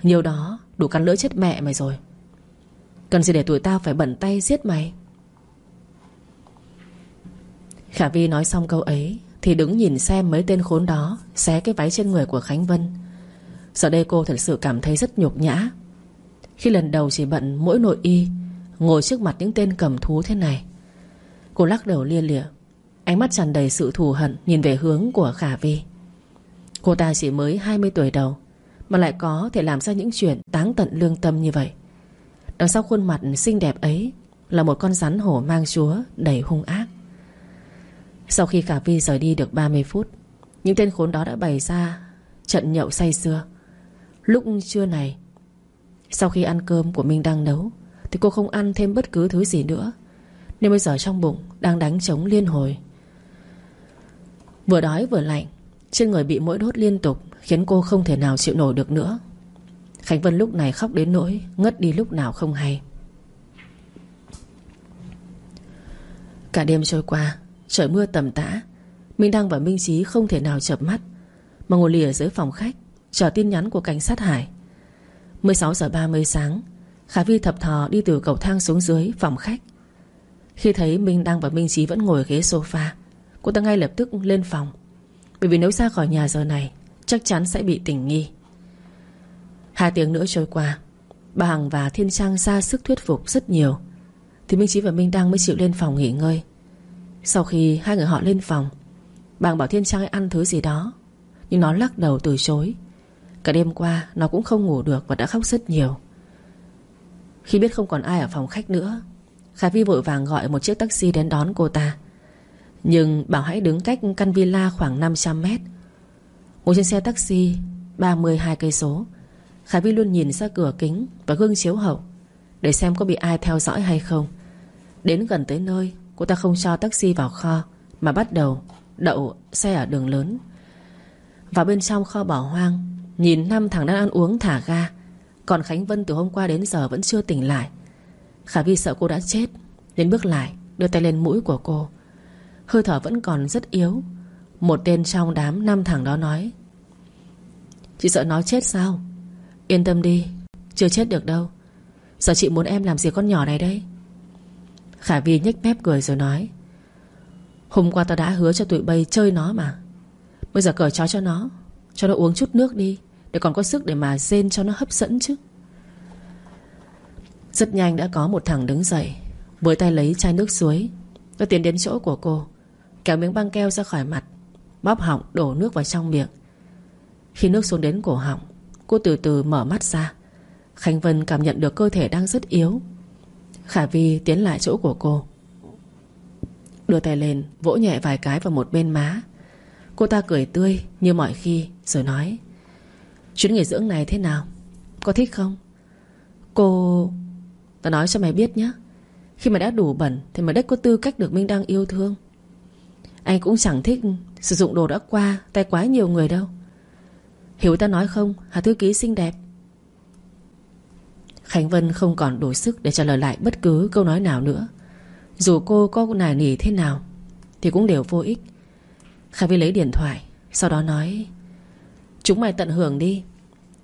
Nhiều đó, đủ cắn lưỡi chết mẹ mày rồi. Cần gì để tụi tao phải bận tay giết mày? Khả Vi nói xong câu ấy, Thì đứng nhìn xem mấy tên khốn đó Xé cái váy trên người của Khánh Vân. Giờ đây cô thật sự cảm thấy rất nhục nhã. Khi lần đầu chỉ bận mỗi nội y, Ngồi trước mặt những tên cầm thú thế này, Cô lắc đầu lia lịa, Ánh mắt tràn đầy sự thù hận Nhìn về hướng của Khả Vi. Cô ta chỉ mới 20 tuổi đầu mà lại có thể làm ra những chuyện Táng tận lương tâm như vậy. Đằng sau khuôn mặt xinh đẹp ấy Là một con rắn hổ mang chúa Đầy hung ác. Sau khi Khả Vi rời đi được 30 phút, Những tên khốn đó đã bày ra Trận nhậu say sưa. Lúc trưa này, Sau khi ăn cơm của Minh đang nấu, Thì cô không ăn thêm bất cứ thứ gì nữa, Nên bây giờ trong bụng Đang đánh trống liên hồi. Vừa đói vừa lạnh, Trên người bị mỗi đốt liên tục. Khiến cô không thể nào chịu nổi được nữa. Khánh Vân lúc này khóc đến nỗi Ngất đi lúc nào không hay. Cả đêm trôi qua, Trời mưa tầm tã, Minh Đăng và Minh Trí không thể nào chợp mắt, Mà ngồi lìa dưới phòng khách, Chờ tin nhắn của cảnh sát Hải. 16 giờ 30 sáng, Khả Vi thập thò đi từ cầu thang xuống dưới phòng khách. Khi thấy Minh Đăng và Minh Trí vẫn ngồi ghế sofa, Cô ta ngay lập tức lên phòng. Bởi vì nếu ra khỏi nhà giờ này Chắc chắn sẽ bị tình nghi. Hai tiếng nữa trôi qua, Bà Hằng và Thiên Trang ra sức thuyết phục rất nhiều. Thì Minh Trí và Minh Đăng mới chịu lên phòng nghỉ ngơi. Sau khi hai người họ lên phòng, Bà Hằng bảo Thiên Trang ăn thứ gì đó, Nhưng nó lắc đầu từ chối. Cả đêm qua, nó cũng không ngủ được Và đã khóc rất nhiều. Khi biết không còn ai ở phòng khách nữa, Khả Vi vội vàng gọi một chiếc taxi đến đón cô ta. Nhưng bảo hãy đứng cách căn villa khoảng 500 mét Ngồi trên xe taxi 32 cây số. Khả Vi luôn nhìn ra cửa kính Và gương chiếu hậu, Để xem có bị ai theo dõi hay không. Đến gần tới nơi, Cô ta không cho taxi vào kho, Mà bắt đầu đậu xe ở đường lớn. Vào bên trong kho bỏ hoang, Nhìn năm thằng đang ăn uống thả ga, Còn Khánh Vân từ hôm qua đến giờ vẫn chưa tỉnh lại. Khả Vi sợ cô đã chết, Nên bước lại, đưa tay lên mũi của cô. Hơi thở vẫn còn rất yếu, Một tên trong đám năm thằng đó nói Chị sợ nó chết sao? Yên tâm đi, Chưa chết được đâu. Giờ chị muốn em làm gì con nhỏ này đây Khả Vi nhếch mép cười rồi nói, Hôm qua tao đã hứa cho tụi bay chơi nó mà. Bây giờ cởi chó cho nó Cho nó uống chút nước đi, Để còn có sức để mà rên cho nó hấp dẫn chứ. Rất nhanh đã có một thằng đứng dậy, Với tay lấy chai nước suối. Nó tiến đến chỗ của cô, Kéo miếng băng keo ra khỏi mặt, Bóp họng đổ nước vào trong miệng. Khi nước xuống đến cổ họng, Cô từ từ mở mắt ra. Khánh Vân cảm nhận được cơ thể đang rất yếu. Khả Vi tiến lại chỗ của cô. Đưa tay lên, Vỗ nhẹ vài cái vào một bên má. Cô ta cười tươi như mọi khi, Rồi nói, Chuyến nghỉ dưỡng này thế nào? Có thích không? Cô Tao nói cho mày biết nhé Khi mày đã đủ bẩn Thì mày đất có tư cách được Minh đang yêu thương. Anh cũng chẳng thích Sử dụng đồ đã qua Tay quá nhiều người đâu. Hiểu ta nói không? Hà thư ký xinh đẹp. Khánh Vân không còn đủ sức Để trả lời lại bất cứ câu nói nào nữa. Dù cô có nài nỉ thế nào, Thì cũng đều vô ích. Khả Vi lấy điện thoại, Sau đó nói, Chúng mày tận hưởng đi.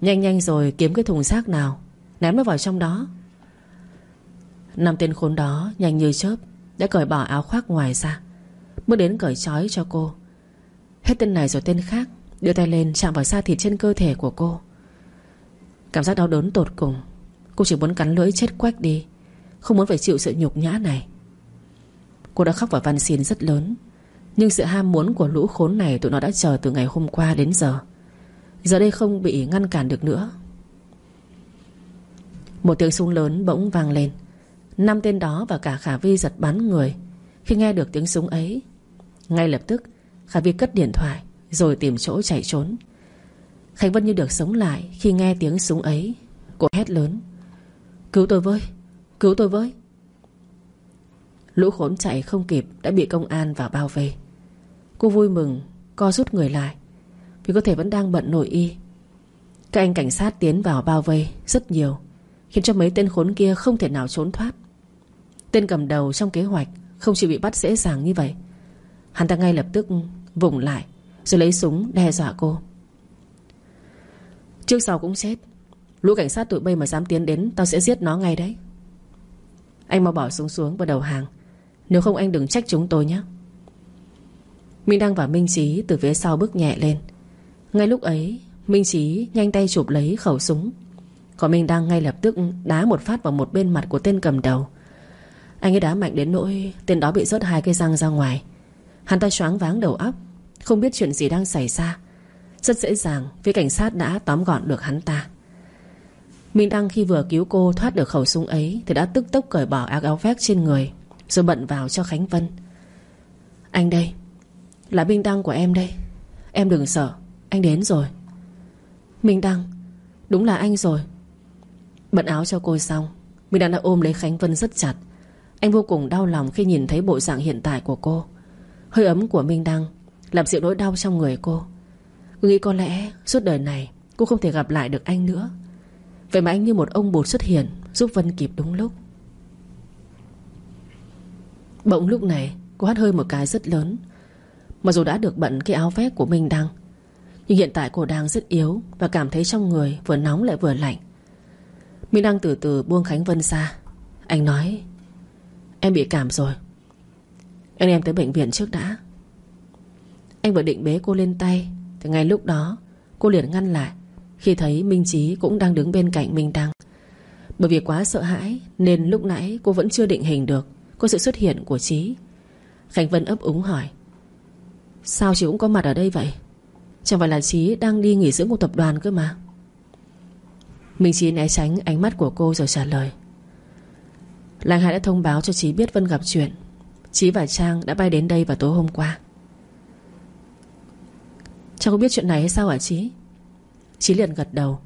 Nhanh nhanh rồi kiếm cái thùng xác nào, Ném nó vào trong đó. Năm tên khốn đó nhanh như chớp Đã cởi bỏ áo khoác ngoài ra, Bước đến cởi trói cho cô. Hết tên này rồi tên khác Đưa tay lên chạm vào da thịt trên cơ thể của cô. Cảm giác đau đớn tột cùng. Cô chỉ muốn cắn lưỡi chết quách đi. Không muốn phải chịu sự nhục nhã này. Cô đã khóc và van xin rất lớn. Nhưng sự ham muốn của lũ khốn này Tụi nó đã chờ từ ngày hôm qua đến giờ. Giờ đây không bị ngăn cản được nữa. Một tiếng súng lớn bỗng vang lên. Năm tên đó và cả Khả Vi giật bắn người. Khi nghe được tiếng súng ấy, Ngay lập tức, Khả Vi cất điện thoại. Rồi tìm chỗ chạy trốn. Khánh Vân như được sống lại Khi nghe tiếng súng ấy. Cô hét lớn, Cứu tôi với, Cứu tôi với. Lũ khốn chạy không kịp Đã bị công an vào bao vây. Cô vui mừng, Co rút người lại, Vì có thể vẫn đang bận nội y. Các anh cảnh sát tiến vào bao vây Rất nhiều, Khiến cho mấy tên khốn kia không thể nào trốn thoát. Tên cầm đầu trong kế hoạch Không chịu bị bắt dễ dàng như vậy. Hắn ta ngay lập tức vùng lại rồi lấy súng đe dọa cô. Trước sau cũng chết. Lũ cảnh sát tụi bay mà dám tiến đến, Tao sẽ giết nó ngay đấy. Anh mau bỏ súng xuống và đầu hàng. Nếu không anh đừng trách chúng tôi nhé. Minh Đăng và Minh Trí Từ phía sau bước nhẹ lên. Ngay lúc ấy, Minh Trí nhanh tay chụp lấy khẩu súng. Còn Minh Đăng ngay lập tức đá một phát vào một bên mặt của tên cầm đầu. Anh ấy đá mạnh đến nỗi Tên đó bị rớt hai cây răng ra ngoài. Hắn ta choáng váng đầu óc. Không biết chuyện gì đang xảy ra. Rất dễ dàng, Phía cảnh sát đã tóm gọn được hắn ta. Minh Đăng khi vừa cứu cô thoát được khẩu súng ấy Thì đã tức tốc cởi bỏ áo áo vest trên người, Rồi bận vào cho Khánh Vân. Anh đây, Là Minh Đăng của em đây. Em đừng sợ, Anh đến rồi. Minh Đăng, Đúng là anh rồi. Bận áo cho cô xong, Minh Đăng đã ôm lấy Khánh Vân rất chặt. Anh vô cùng đau lòng khi nhìn thấy bộ dạng hiện tại của cô. Hơi ấm của Minh Đăng làm dịu nỗi đau trong người cô. Cô nghĩ có lẽ suốt đời này Cô không thể gặp lại được anh nữa. Vậy mà anh như một ông bột xuất hiện Giúp Vân kịp đúng lúc. Bỗng lúc này, Cô hắt hơi một cái rất lớn. Mặc dù đã được bận cái áo vest của mình Đăng, Nhưng hiện tại cô đang rất yếu Và cảm thấy trong người vừa nóng lại vừa lạnh. Minh đang từ từ buông Khánh Vân ra. Anh nói, Em bị cảm rồi. Anh em tới bệnh viện trước đã. Anh vừa định bế cô lên tay, Thì ngay lúc đó, Cô liền ngăn lại. Khi thấy Minh Chí cũng đang đứng bên cạnh Minh Đăng Bởi vì quá sợ hãi, Nên lúc nãy cô vẫn chưa định hình được, Có sự xuất hiện của Chí. Khánh Vân ấp úng hỏi, Sao chị cũng có mặt ở đây vậy? Chẳng phải là Chí đang đi nghỉ dưỡng của tập đoàn cơ mà? Minh Chí né tránh ánh mắt của cô rồi trả lời Lành Hải đã thông báo cho Chí biết Vân gặp chuyện. Chí và Trang đã bay đến đây vào tối hôm qua. Cháu có biết chuyện này hay sao hả Chí? Chí liền gật đầu,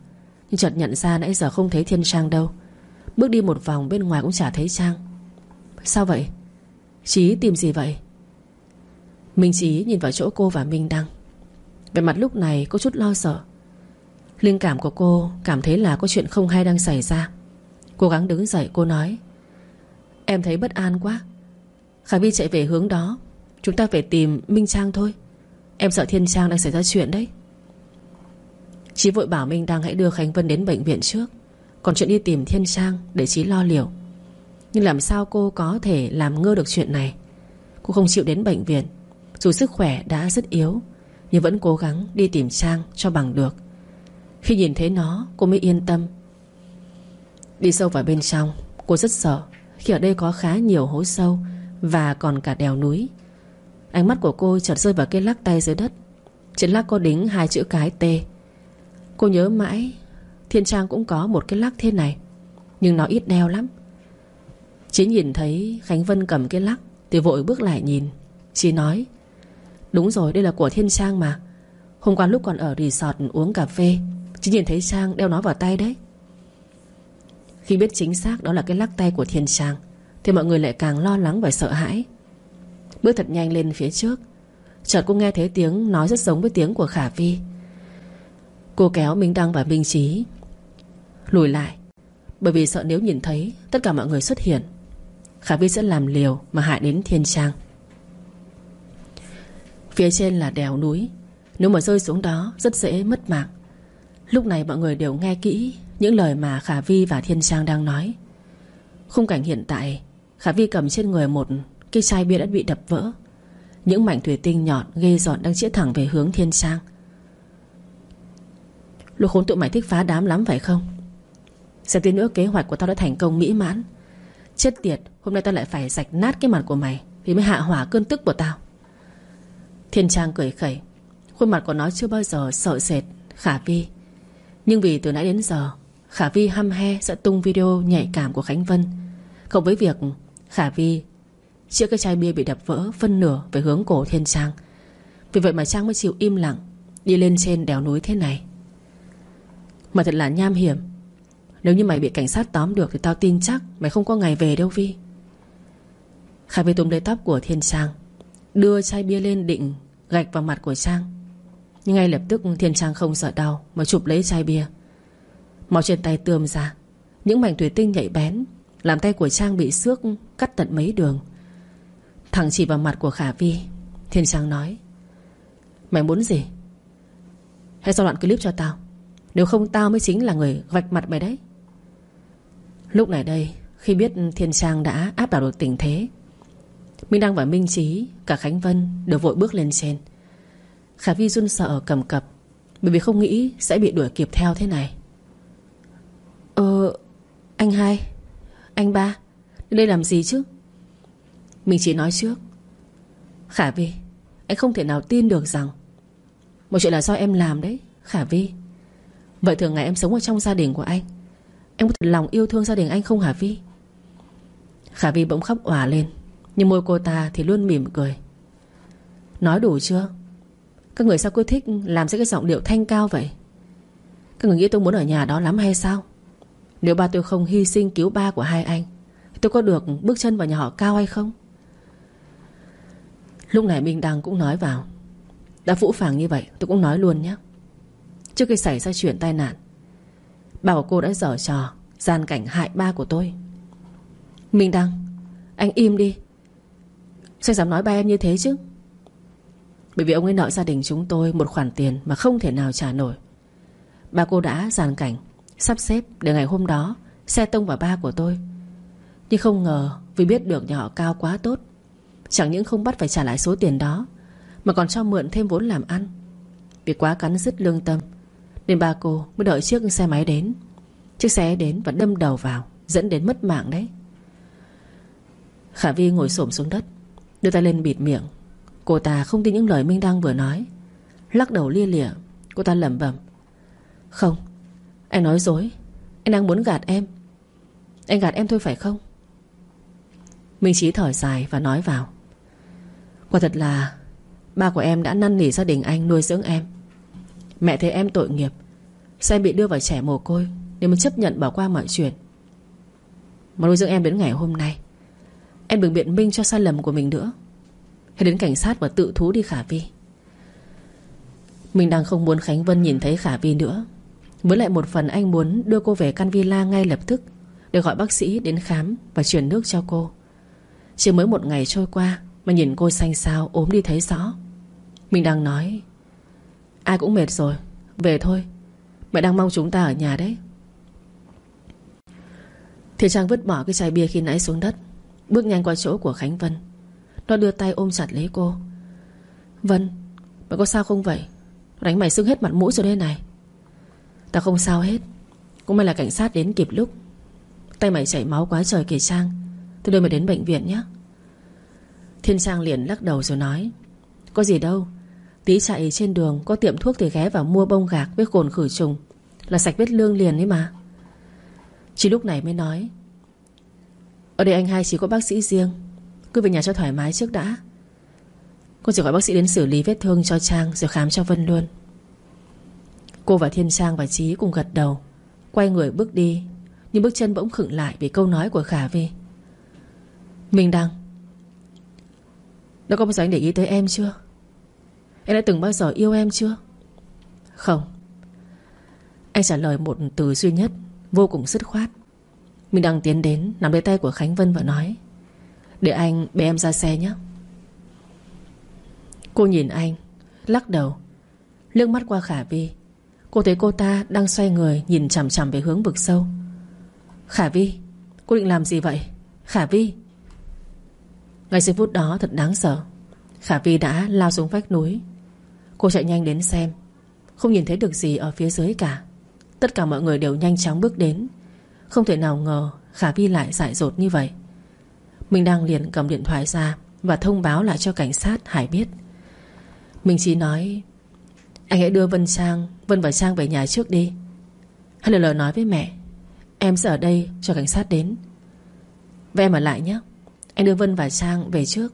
Nhưng chợt nhận ra nãy giờ không thấy Thiên Trang đâu. Bước đi một vòng bên ngoài cũng chả thấy Trang. Sao vậy? Chí tìm gì vậy? Minh Chí nhìn vào chỗ cô và Minh Đăng Về mặt lúc này có chút lo sợ. Linh cảm của cô Cảm thấy là có chuyện không hay đang xảy ra. Cố gắng đứng dậy, cô nói, Em thấy bất an quá. Khả Vi chạy về hướng đó. Chúng ta phải tìm Minh Trang thôi. Em sợ Thiên Trang đang xảy ra chuyện đấy. Chí vội bảo Minh đang hãy đưa Khánh Vân đến bệnh viện trước. Còn chuyện đi tìm Thiên Trang Để Chí lo liệu. Nhưng làm sao cô có thể làm ngơ được chuyện này? Cô không chịu đến bệnh viện. Dù sức khỏe đã rất yếu, Nhưng vẫn cố gắng đi tìm Trang cho bằng được. Khi nhìn thấy nó, Cô mới yên tâm. Đi sâu vào bên trong, Cô rất sợ. Khi ở đây có khá nhiều hố sâu Và còn cả đèo núi Ánh mắt của cô chợt rơi vào cái lắc tay dưới đất. Trên lắc có đính hai chữ cái T. Cô nhớ mãi, Thiên Trang cũng có một cái lắc thế này, Nhưng nó ít đeo lắm. Chỉ nhìn thấy Khánh Vân cầm cái lắc, Thì vội bước lại nhìn. Chỉ nói, Đúng rồi, đây là của Thiên Trang mà. Hôm qua lúc còn ở resort uống cà phê, chỉ nhìn thấy Trang đeo nó vào tay đấy. Khi biết chính xác đó là cái lắc tay của Thiên Trang, Thì mọi người lại càng lo lắng và sợ hãi. Bước thật nhanh lên phía trước. Chợt cô nghe thấy tiếng nói rất giống với tiếng của Khả Vi. Cô kéo Minh Đăng và Minh Trí Lùi lại, Bởi vì sợ nếu nhìn thấy, Tất cả mọi người xuất hiện, Khả Vi sẽ làm liều mà hại đến Thiên Trang. Phía trên là đèo núi, Nếu mà rơi xuống đó, rất dễ mất mạng. Lúc này mọi người đều nghe kỹ Những lời mà Khả Vi và Thiên Trang đang nói. Khung cảnh hiện tại, Khả Vi cầm trên người một cái chai bia đã bị đập vỡ. Những mảnh thủy tinh nhọn ghê dọn đang chĩa thẳng về hướng Thiên Trang Lũ khốn tụi mày thích phá đám lắm phải không? Xem tí nữa kế hoạch của tao đã thành công mỹ mãn. Chết tiệt, Hôm nay tao lại phải sạch nát cái mặt của mày Vì mới hạ hỏa cơn tức của tao. Thiên Trang cười khẩy. Khuôn mặt của nó chưa bao giờ sợ sệt, Khả Vi. Nhưng vì từ nãy đến giờ, Khả Vi hăm he sẽ tung video nhạy cảm của Khánh Vân. Cộng với việc Khả Vi Chiếc cái chai bia bị đập vỡ, Phân nửa về hướng cổ Thiên Trang Vì vậy mà Trang mới chịu im lặng, Đi lên trên đèo núi thế này. Mà thật là nham hiểm. Nếu như mày bị cảnh sát tóm được Thì tao tin chắc mày không có ngày về đâu Vi Khả Vi túm lấy tóc của Thiên Trang Đưa chai bia lên định Gạch vào mặt của Trang. Nhưng ngay lập tức Thiên Trang không sợ đau Mà chụp lấy chai bia. Máu trên tay tươm ra, Những mảnh thủy tinh nhạy bén, Làm tay của Trang bị xước cắt tận mấy đường. Thằng chỉ vào mặt của Khả Vi. Thiên Trang nói, Mày muốn gì? Hãy sao đoạn clip cho tao. Nếu không tao mới chính là người vạch mặt mày đấy. Lúc này đây, Khi biết Thiên Trang đã áp đảo được tình thế, Minh Đăng và Minh Trí Cả Khánh Vân đều vội bước lên trên. Khả Vi run sợ cầm cập, Bởi vì không nghĩ sẽ bị đuổi kịp theo thế này. Ờ Anh hai, Anh ba, Đây làm gì chứ? Mình chỉ nói trước. Khả Vi, Anh không thể nào tin được rằng Một chuyện là do em làm đấy, Khả Vi. Vậy thường ngày em sống ở trong gia đình của anh, Em có thật lòng yêu thương gia đình anh không Khả Vi? Khả Vi bỗng khóc òa lên, Nhưng môi cô ta thì luôn mỉm cười. Nói đủ chưa? Các người sao cứ thích làm ra cái giọng điệu thanh cao vậy? Các người nghĩ tôi muốn ở nhà đó lắm hay sao? Nếu ba tôi không hy sinh cứu ba của hai anh, Tôi có được bước chân vào nhà họ cao hay không? Lúc này Minh Đăng cũng nói vào. Đã phũ phàng như vậy, tôi cũng nói luôn nhé. Trước khi xảy ra chuyện tai nạn, Bà cô đã dở trò, Gian cảnh hại ba của tôi. Minh Đăng, Anh im đi. Sao dám nói ba em như thế chứ? Bởi vì ông ấy nợ gia đình chúng tôi Một khoản tiền mà không thể nào trả nổi. Ba cô đã giàn cảnh, Sắp xếp để ngày hôm đó Xe tông vào ba của tôi. Nhưng không ngờ vì biết được nhà họ cao quá tốt Chẳng những không bắt phải trả lại số tiền đó, Mà còn cho mượn thêm vốn làm ăn. Vì quá cắn dứt lương tâm, Nên ba cô mới đợi chiếc xe máy đến. Chiếc xe đến và đâm đầu vào, Dẫn đến mất mạng đấy. Khả Vi ngồi xổm xuống đất, Đưa tay lên bịt miệng. Cô ta không tin những lời Minh Đăng vừa nói. Lắc đầu lia lịa, Cô ta lẩm bẩm. Không, Anh nói dối, Anh đang muốn gạt em. Anh gạt em thôi phải không? Minh Chí thở dài và nói vào. Quả thật là, Ba của em đã năn nỉ gia đình anh nuôi dưỡng em. Mẹ thấy em tội nghiệp Sao em bị đưa vào trẻ mồ côi Nếu mà chấp nhận bỏ qua mọi chuyện. Mà nuôi dưỡng em đến ngày hôm nay, Em đừng biện minh cho sai lầm của mình nữa. Hãy đến cảnh sát và tự thú đi Khả Vi. Mình đang không muốn Khánh Vân nhìn thấy Khả Vi nữa. Với lại một phần anh muốn đưa cô về căn villa ngay lập tức Để gọi bác sĩ đến khám Và chuyển nước cho cô. Chỉ mới một ngày trôi qua mà nhìn cô xanh xao, ốm đi thấy rõ. Mình đang nói, Ai cũng mệt rồi, Về thôi. Mẹ đang mong chúng ta ở nhà đấy. Thì Trang vứt bỏ cái chai bia khi nãy xuống đất, Bước nhanh qua chỗ của Khánh Vân. Nó đưa tay ôm chặt lấy cô. Vân Mày có sao không vậy? Đánh mày sưng hết mặt mũi rồi đây này. Ta không sao hết, Cũng may là cảnh sát đến kịp lúc. Tay mày chảy máu quá trời kìa Trang Tôi đưa mày đến bệnh viện nhé. Thiên Trang liền lắc đầu rồi nói, Có gì đâu, Tí chạy trên đường có tiệm thuốc thì ghé vào mua bông gạc với cồn khử trùng, Là sạch vết lương liền ấy mà. Chỉ lúc này mới nói, Ở đây anh hai chỉ có bác sĩ riêng, Cứ về nhà cho thoải mái trước đã. Cô chỉ gọi bác sĩ đến xử lý vết thương cho Trang Rồi khám cho Vân luôn. Cô và Thiên Trang và Trí cùng gật đầu, Quay người bước đi, Nhưng bước chân bỗng khựng lại Vì câu nói của Khả Vi. Minh Đăng đã có bao giờ anh để ý tới em chưa? Anh đã từng bao giờ yêu em chưa? Không. Anh trả lời một từ duy nhất, Vô cùng dứt khoát. Mình đang tiến đến, Nắm lấy tay của Khánh Vân và nói, Để anh bế em ra xe nhé. Cô nhìn anh, Lắc đầu Lướt mắt qua Khả Vi. Cô thấy cô ta đang xoay người, Nhìn chằm chằm về hướng vực sâu. Khả Vi, Cô định làm gì vậy? Khả Vi ngay giây phút đó thật đáng sợ. Khả Vi đã lao xuống vách núi. Cô chạy nhanh đến xem. Không nhìn thấy được gì ở phía dưới cả. Tất cả mọi người đều nhanh chóng bước đến. Không thể nào ngờ Khả Vi lại dại dột như vậy. Mình đang liền cầm điện thoại ra Và thông báo lại cho cảnh sát Hải biết. Mình chỉ nói, Anh hãy đưa Vân Trang, Vân và Trang về nhà trước đi. Hay là lời nói với mẹ, Em sẽ ở đây cho cảnh sát đến. Và em ở lại nhé. Anh đưa Vân và Trang về trước.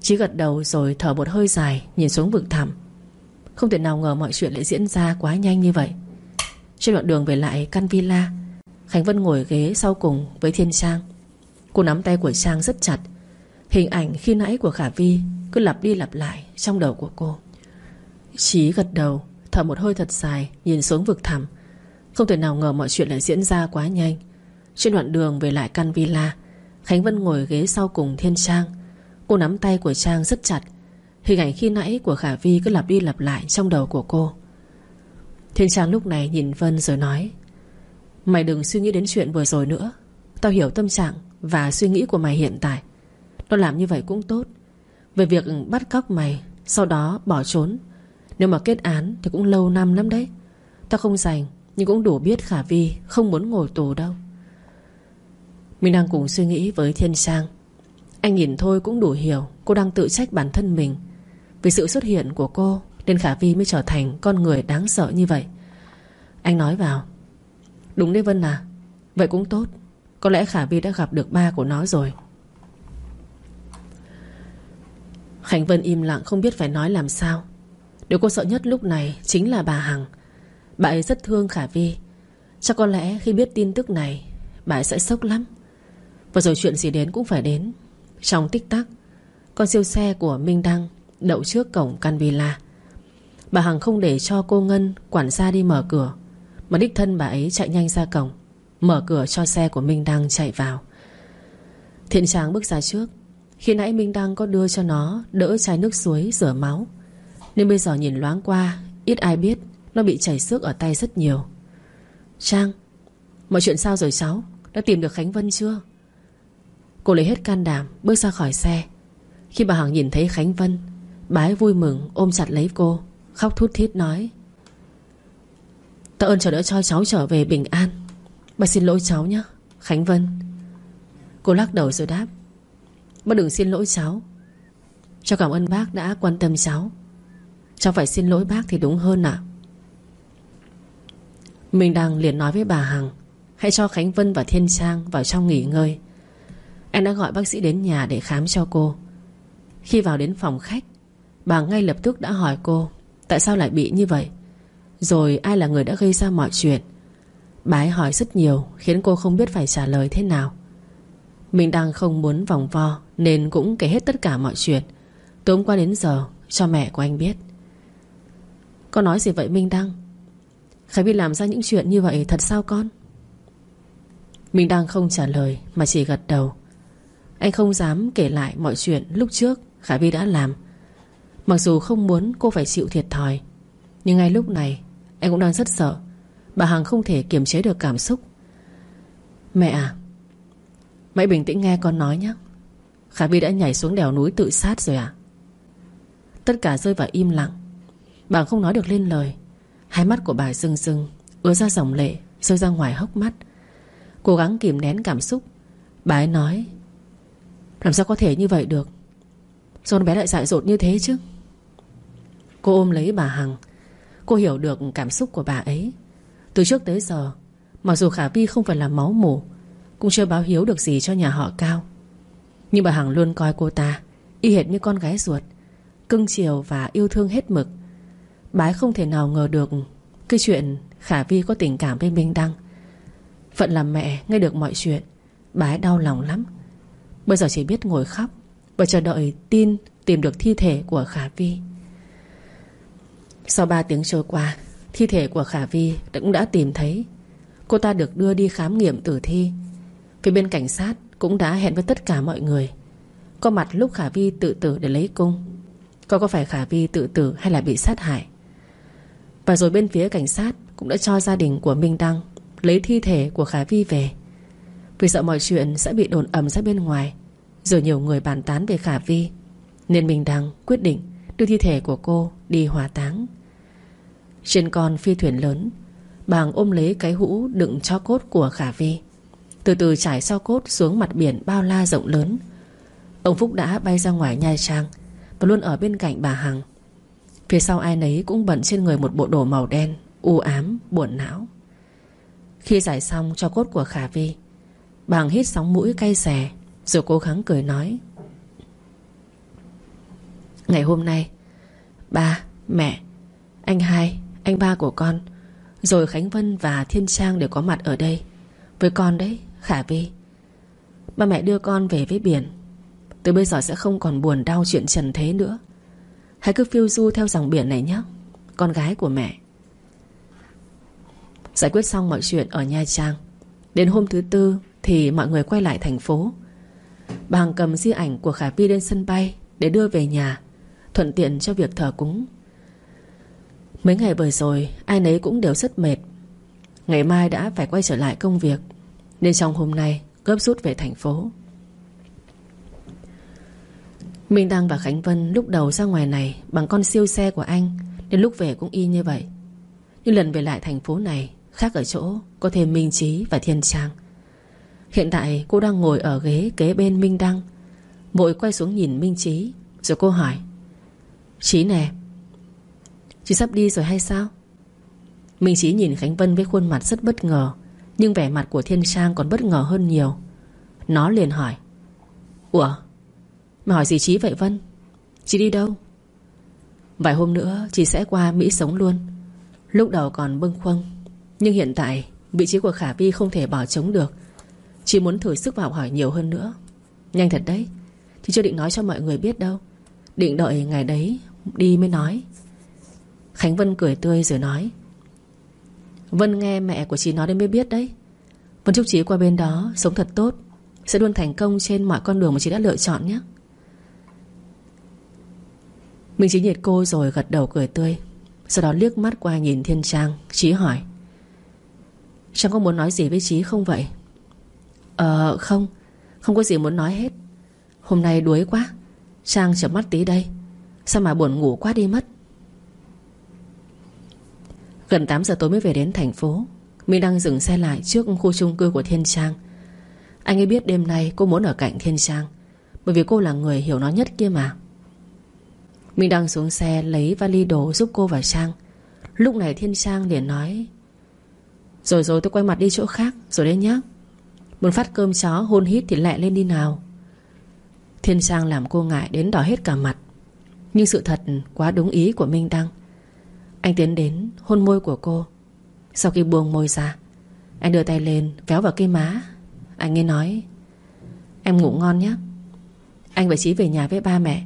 Chí gật đầu rồi thở một hơi dài, Nhìn xuống vực thẳm. Không thể nào ngờ mọi chuyện lại diễn ra quá nhanh như vậy. Trên đoạn đường về lại căn villa, Khánh Vân ngồi ghế sau cùng với Thiên Trang. Cô nắm tay của Trang rất chặt. Hình ảnh khi nãy của Khả Vi Cứ lặp đi lặp lại trong đầu của cô. Chí gật đầu, Thở một hơi thật dài, Nhìn xuống vực thẳm. Không thể nào ngờ mọi chuyện lại diễn ra quá nhanh. Trên đoạn đường về lại căn villa Khánh Vân ngồi ghế sau cùng Thiên Trang. Cô nắm tay của Trang rất chặt. Hình ảnh khi nãy của Khả Vi cứ lặp đi lặp lại trong đầu của cô. Thiên Trang lúc này nhìn Vân rồi nói, Mày đừng suy nghĩ đến chuyện vừa rồi nữa. Tao hiểu tâm trạng Và suy nghĩ của mày hiện tại. Nó làm như vậy cũng tốt. Về việc bắt cóc mày, Sau đó bỏ trốn. Nếu mà kết án thì cũng lâu năm lắm đấy. Tao không dành Nhưng cũng đủ biết Khả Vi không muốn ngồi tù đâu. Mình đang cùng suy nghĩ với Thiên sang. Anh nhìn thôi cũng đủ hiểu Cô đang tự trách bản thân mình. Vì sự xuất hiện của cô Nên Khả Vi mới trở thành con người đáng sợ như vậy. Anh nói vào, Đúng đấy Vân à Vậy cũng tốt. Có lẽ Khả Vi đã gặp được ba của nó rồi. Khánh Vân im lặng không biết phải nói làm sao. Điều cô sợ nhất lúc này Chính là bà Hằng. Bà ấy rất thương Khả Vi. Chắc có lẽ khi biết tin tức này, Bà ấy sẽ sốc lắm. Và rồi chuyện gì đến cũng phải đến. Trong tích tắc, Con siêu xe của Minh Đăng Đậu trước cổng căn villa. Bà Hằng không để cho cô Ngân Quản gia đi mở cửa, mà đích thân bà ấy chạy nhanh ra cổng, Mở cửa cho xe của Minh Đăng chạy vào. Thiện Tráng bước ra trước. Khi nãy Minh Đăng có đưa cho nó Đỡ chai nước suối rửa máu Nên bây giờ nhìn loáng qua, Ít ai biết Nó bị chảy xước ở tay rất nhiều. Trang, Mọi chuyện sao rồi cháu? Đã tìm được Khánh Vân chưa? Cô lấy hết can đảm, bước ra khỏi xe. Khi bà Hằng nhìn thấy Khánh Vân Bái vui mừng ôm chặt lấy cô, Khóc thút thít nói, Tạ ơn trời đã cho cháu trở về bình an. Bà xin lỗi cháu nhé, Khánh Vân. Cô lắc đầu rồi đáp Bác đừng xin lỗi cháu. Cháu cảm ơn bác đã quan tâm cháu. Cháu phải xin lỗi bác thì đúng hơn ạ. Mình đang liền nói với bà Hằng, Hãy cho Khánh Vân và Thiên Trang vào trong nghỉ ngơi. Anh đã gọi bác sĩ đến nhà để khám cho cô. Khi vào đến phòng khách, Bà ngay lập tức đã hỏi cô, Tại sao lại bị như vậy? Rồi ai là người đã gây ra mọi chuyện? Bà ấy hỏi rất nhiều, Khiến cô không biết phải trả lời thế nào. Mình đang không muốn vòng vo, Nên cũng kể hết tất cả mọi chuyện. Tối hôm qua đến giờ, Cho mẹ của anh biết. Con nói gì vậy Minh Đăng? Khải bị làm ra những chuyện như vậy thật sao con? Minh Đăng không trả lời, Mà chỉ gật đầu. Anh không dám kể lại mọi chuyện lúc trước Khải Vi đã làm. Mặc dù không muốn cô phải chịu thiệt thòi, Nhưng ngay lúc này, anh cũng đang rất sợ. Bà Hằng không thể kiềm chế được cảm xúc. Mẹ à Mẹ bình tĩnh nghe con nói nhé. Khả Vi đã nhảy xuống đèo núi tự sát rồi à? Tất cả rơi vào im lặng. Bà không nói được lên lời. Hai mắt của bà rưng rưng, Ứa ra dòng lệ, Rơi ra ngoài hốc mắt. Cố gắng kìm nén cảm xúc, Bà ấy nói làm sao có thể như vậy được? Sao bé lại dại dột như thế chứ? Cô ôm lấy bà Hằng. Cô hiểu được cảm xúc của bà ấy. Từ trước tới giờ, Mặc dù Khả Vi không phải là máu mủ, Cũng chưa báo hiếu được gì cho nhà họ Cao. Nhưng bà Hằng luôn coi cô ta Y hệt như con gái ruột, Cưng chiều và yêu thương hết mực. Bà ấy không thể nào ngờ được Cái chuyện Khả Vi có tình cảm với Minh Đăng. Phận làm mẹ nghe được mọi chuyện, Bà ấy đau lòng lắm. Bây giờ chỉ biết ngồi khóc Và chờ đợi tin tìm được thi thể của Khả Vi. Sau 3 tiếng trôi qua, Thi thể của Khả Vi cũng đã tìm thấy. Cô ta được đưa đi khám nghiệm tử thi. Phía bên cảnh sát Cũng đã hẹn với tất cả mọi người. Có mặt lúc Khả Vi tự tử để lấy cung. Coi có phải Khả Vi tự tử Hay là bị sát hại? Và rồi bên phía cảnh sát Cũng đã cho gia đình của Minh Đăng Lấy thi thể của Khả Vi về. Vì sợ mọi chuyện sẽ bị đồn ầm ra bên ngoài Rồi nhiều người bàn tán về Khả Vi Nên mình đang quyết định Đưa thi thể của cô đi hỏa táng. Trên con phi thuyền lớn Bàng ôm lấy cái hũ đựng cho cốt của Khả Vi. Từ từ trải cho cốt xuống mặt biển bao la rộng lớn. Ông Phúc đã bay ra ngoài Nha Trang Và luôn ở bên cạnh bà Hằng. Phía sau ai nấy cũng bận trên người một bộ đồ màu đen U ám, buồn não. Khi giải xong cho cốt của Khả Vi Bàng hít sóng mũi cay xè Rồi cố gắng cười nói. Ngày hôm nay Ba, mẹ Anh hai, anh ba của con Rồi Khánh Vân và Thiên Trang đều có mặt ở đây. Với con đấy, Khả Vi. Ba mẹ đưa con về với biển. Từ bây giờ sẽ không còn buồn đau chuyện trần thế nữa. Hãy cứ phiêu du theo dòng biển này nhé Con gái của mẹ. Giải quyết xong mọi chuyện ở Nha Trang. Đến hôm thứ tư thì mọi người quay lại thành phố. Bà Hằng cầm di ảnh của Khả Vi lên sân bay Để đưa về nhà, Thuận tiện cho việc thờ cúng. Mấy ngày vừa rồi, Ai nấy cũng đều rất mệt. Ngày mai đã phải quay trở lại công việc, Nên trong hôm nay gấp rút về thành phố. Minh Đăng và Khánh Vân lúc đầu ra ngoài này Bằng con siêu xe của anh, nên lúc về cũng y như vậy. Nhưng lần về lại thành phố này, Khác ở chỗ có thêm Minh Trí và Thiên Trang. Hiện tại cô đang ngồi ở ghế kế bên Minh Đăng. Mội quay xuống nhìn Minh Trí Rồi cô hỏi Trí nè, Chị sắp đi rồi hay sao? Minh Trí nhìn Khánh Vân với khuôn mặt rất bất ngờ, Nhưng vẻ mặt của Thiên Trang còn bất ngờ hơn nhiều. Nó liền hỏi, Ủa, Mà hỏi gì Trí vậy Vân? Chị đi đâu? Vài hôm nữa chị sẽ qua Mỹ sống luôn. Lúc đầu còn bâng khuâng, Nhưng hiện tại vị trí của Khả Vi không thể bỏ trống được. Chị muốn thử sức vào hỏi nhiều hơn nữa. Nhanh thật đấy Chị chưa định nói cho mọi người biết đâu. Định đợi ngày đấy đi mới nói. Khánh Vân cười tươi rồi nói. Vân nghe mẹ của chị nói đến mới biết đấy. Vân chúc chị qua bên đó, Sống thật tốt. Sẽ luôn thành công trên mọi con đường mà chị đã lựa chọn nhé. Mình chỉ nhiệt cô rồi gật đầu cười tươi, Sau đó liếc mắt qua nhìn Thiên Trang, Chí hỏi. Trang có muốn nói gì với Chí không vậy? Ờ không Không có gì muốn nói hết. Hôm nay đuối quá, Trang chấm mắt tí đây. Sao mà buồn ngủ quá đi mất? Gần 8 giờ tối mới về đến thành phố. Minh đang dừng xe lại trước khu chung cư của Thiên Trang. Anh ấy biết đêm nay cô muốn ở cạnh Thiên Trang, Bởi vì cô là người hiểu nó nhất kia mà. Minh đang xuống xe lấy vali đồ giúp cô và Trang. Lúc này Thiên Trang liền nói, Rồi rồi, tôi quay mặt đi chỗ khác, Rồi đấy nhá. Muốn phát cơm chó, hôn hít thì lẹ lên đi nào. Thiên Sang làm cô ngại đến đỏ hết cả mặt. Nhưng sự thật quá đúng ý của Minh Đăng. Anh tiến đến, hôn môi của cô. Sau khi buông môi ra, Anh đưa tay lên, véo vào cây má. Anh ấy nói, Em ngủ ngon nhé. Anh và Chí về nhà với ba mẹ.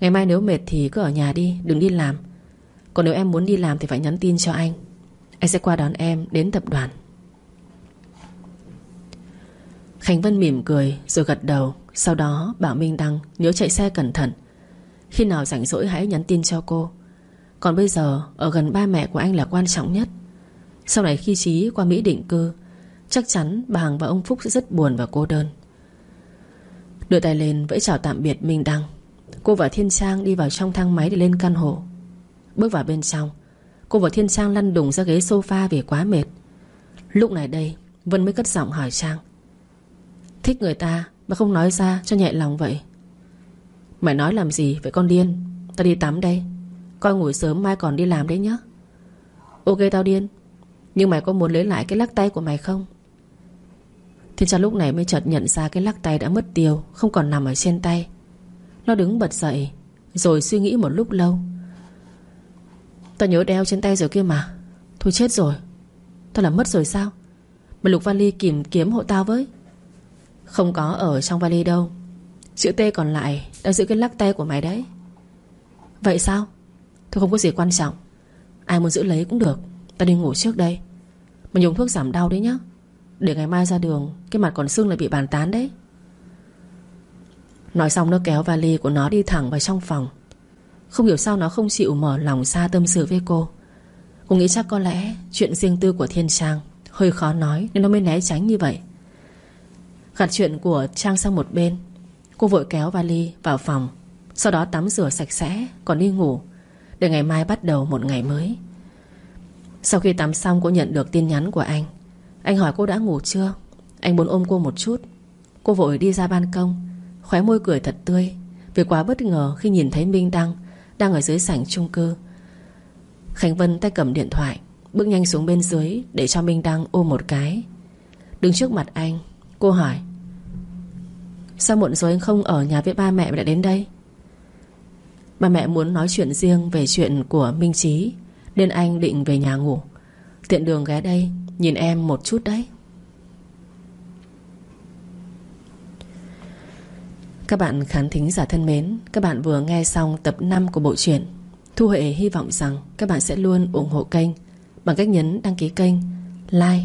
Ngày mai nếu mệt thì cứ ở nhà đi, Đừng đi làm. Còn nếu em muốn đi làm thì phải nhắn tin cho anh. Anh sẽ qua đón em đến tập đoàn. Khánh Vân mỉm cười rồi gật đầu. Sau đó bảo Minh Đăng nhớ chạy xe cẩn thận. Khi nào rảnh rỗi hãy nhắn tin cho cô. Còn bây giờ, Ở gần ba mẹ của anh là quan trọng nhất. Sau này khi Trí qua Mỹ định cư, Chắc chắn bà Hằng và ông Phúc sẽ rất buồn và cô đơn. Đưa tay lên vẫy chào tạm biệt Minh Đăng. Cô và Thiên Trang đi vào trong thang máy để lên căn hộ. Bước vào bên trong, Cô và Thiên Trang lăn đùng ra ghế sofa vì quá mệt. Lúc này đây, Vân mới cất giọng hỏi Trang. Thích người ta mà không nói ra cho nhẹ lòng vậy? Mày nói làm gì vậy con điên? Tao đi tắm đây. Coi ngủ sớm mai còn đi làm đấy nhá. Ok tao điên. Nhưng mày có muốn lấy lại cái lắc tay của mày không? Thiên Trang lúc này mới chợt nhận ra Cái lắc tay đã mất tiêu, Không còn nằm ở trên tay. Nó đứng bật dậy, Rồi suy nghĩ một lúc lâu. Tao nhớ đeo trên tay rồi kia mà. Thôi chết rồi. Tao làm mất rồi sao? Mày lục vali kìm kiếm hộ tao với không có ở trong vali đâu. Chữ T còn lại Đang giữ cái lắc tay của mày đấy. Vậy sao? Thôi không có gì quan trọng. Ai muốn giữ lấy cũng được. Ta đi ngủ trước đây. Mà dùng thuốc giảm đau đấy nhá. Để ngày mai ra đường, Cái mặt còn xương lại bị bàn tán đấy. Nói xong nó kéo vali của nó đi thẳng vào trong phòng. Không hiểu sao nó không chịu mở lòng ra tâm sự với cô. Cô nghĩ chắc có lẽ Chuyện riêng tư của Thiên Trang Hơi khó nói nên nó mới né tránh như vậy gạt chuyện của Trang sang một bên. Cô vội kéo vali vào phòng. Sau đó tắm rửa sạch sẽ, Còn đi ngủ. Để ngày mai bắt đầu một ngày mới. Sau khi tắm xong, cô nhận được tin nhắn của anh. Anh hỏi cô đã ngủ chưa? Anh muốn ôm cô một chút. Cô vội đi ra ban công. Khóe môi cười thật tươi. Vì quá bất ngờ khi nhìn thấy Minh Đăng Đang ở dưới sảnh chung cư. Khánh Vân tay cầm điện thoại, Bước nhanh xuống bên dưới Để cho Minh Đăng ôm một cái. Đứng trước mặt anh Cô hỏi Sao muộn rồi anh không ở nhà với ba mẹ mà lại đến đây? Ba mẹ muốn nói chuyện riêng về chuyện của Minh Trí Nên anh định về nhà ngủ. Tiện đường ghé đây Nhìn em một chút đấy. Các bạn khán thính giả thân mến Các bạn vừa nghe xong tập 5 của bộ truyện. Thu Huệ hy vọng rằng Các bạn sẽ luôn ủng hộ kênh Bằng cách nhấn đăng ký kênh Like,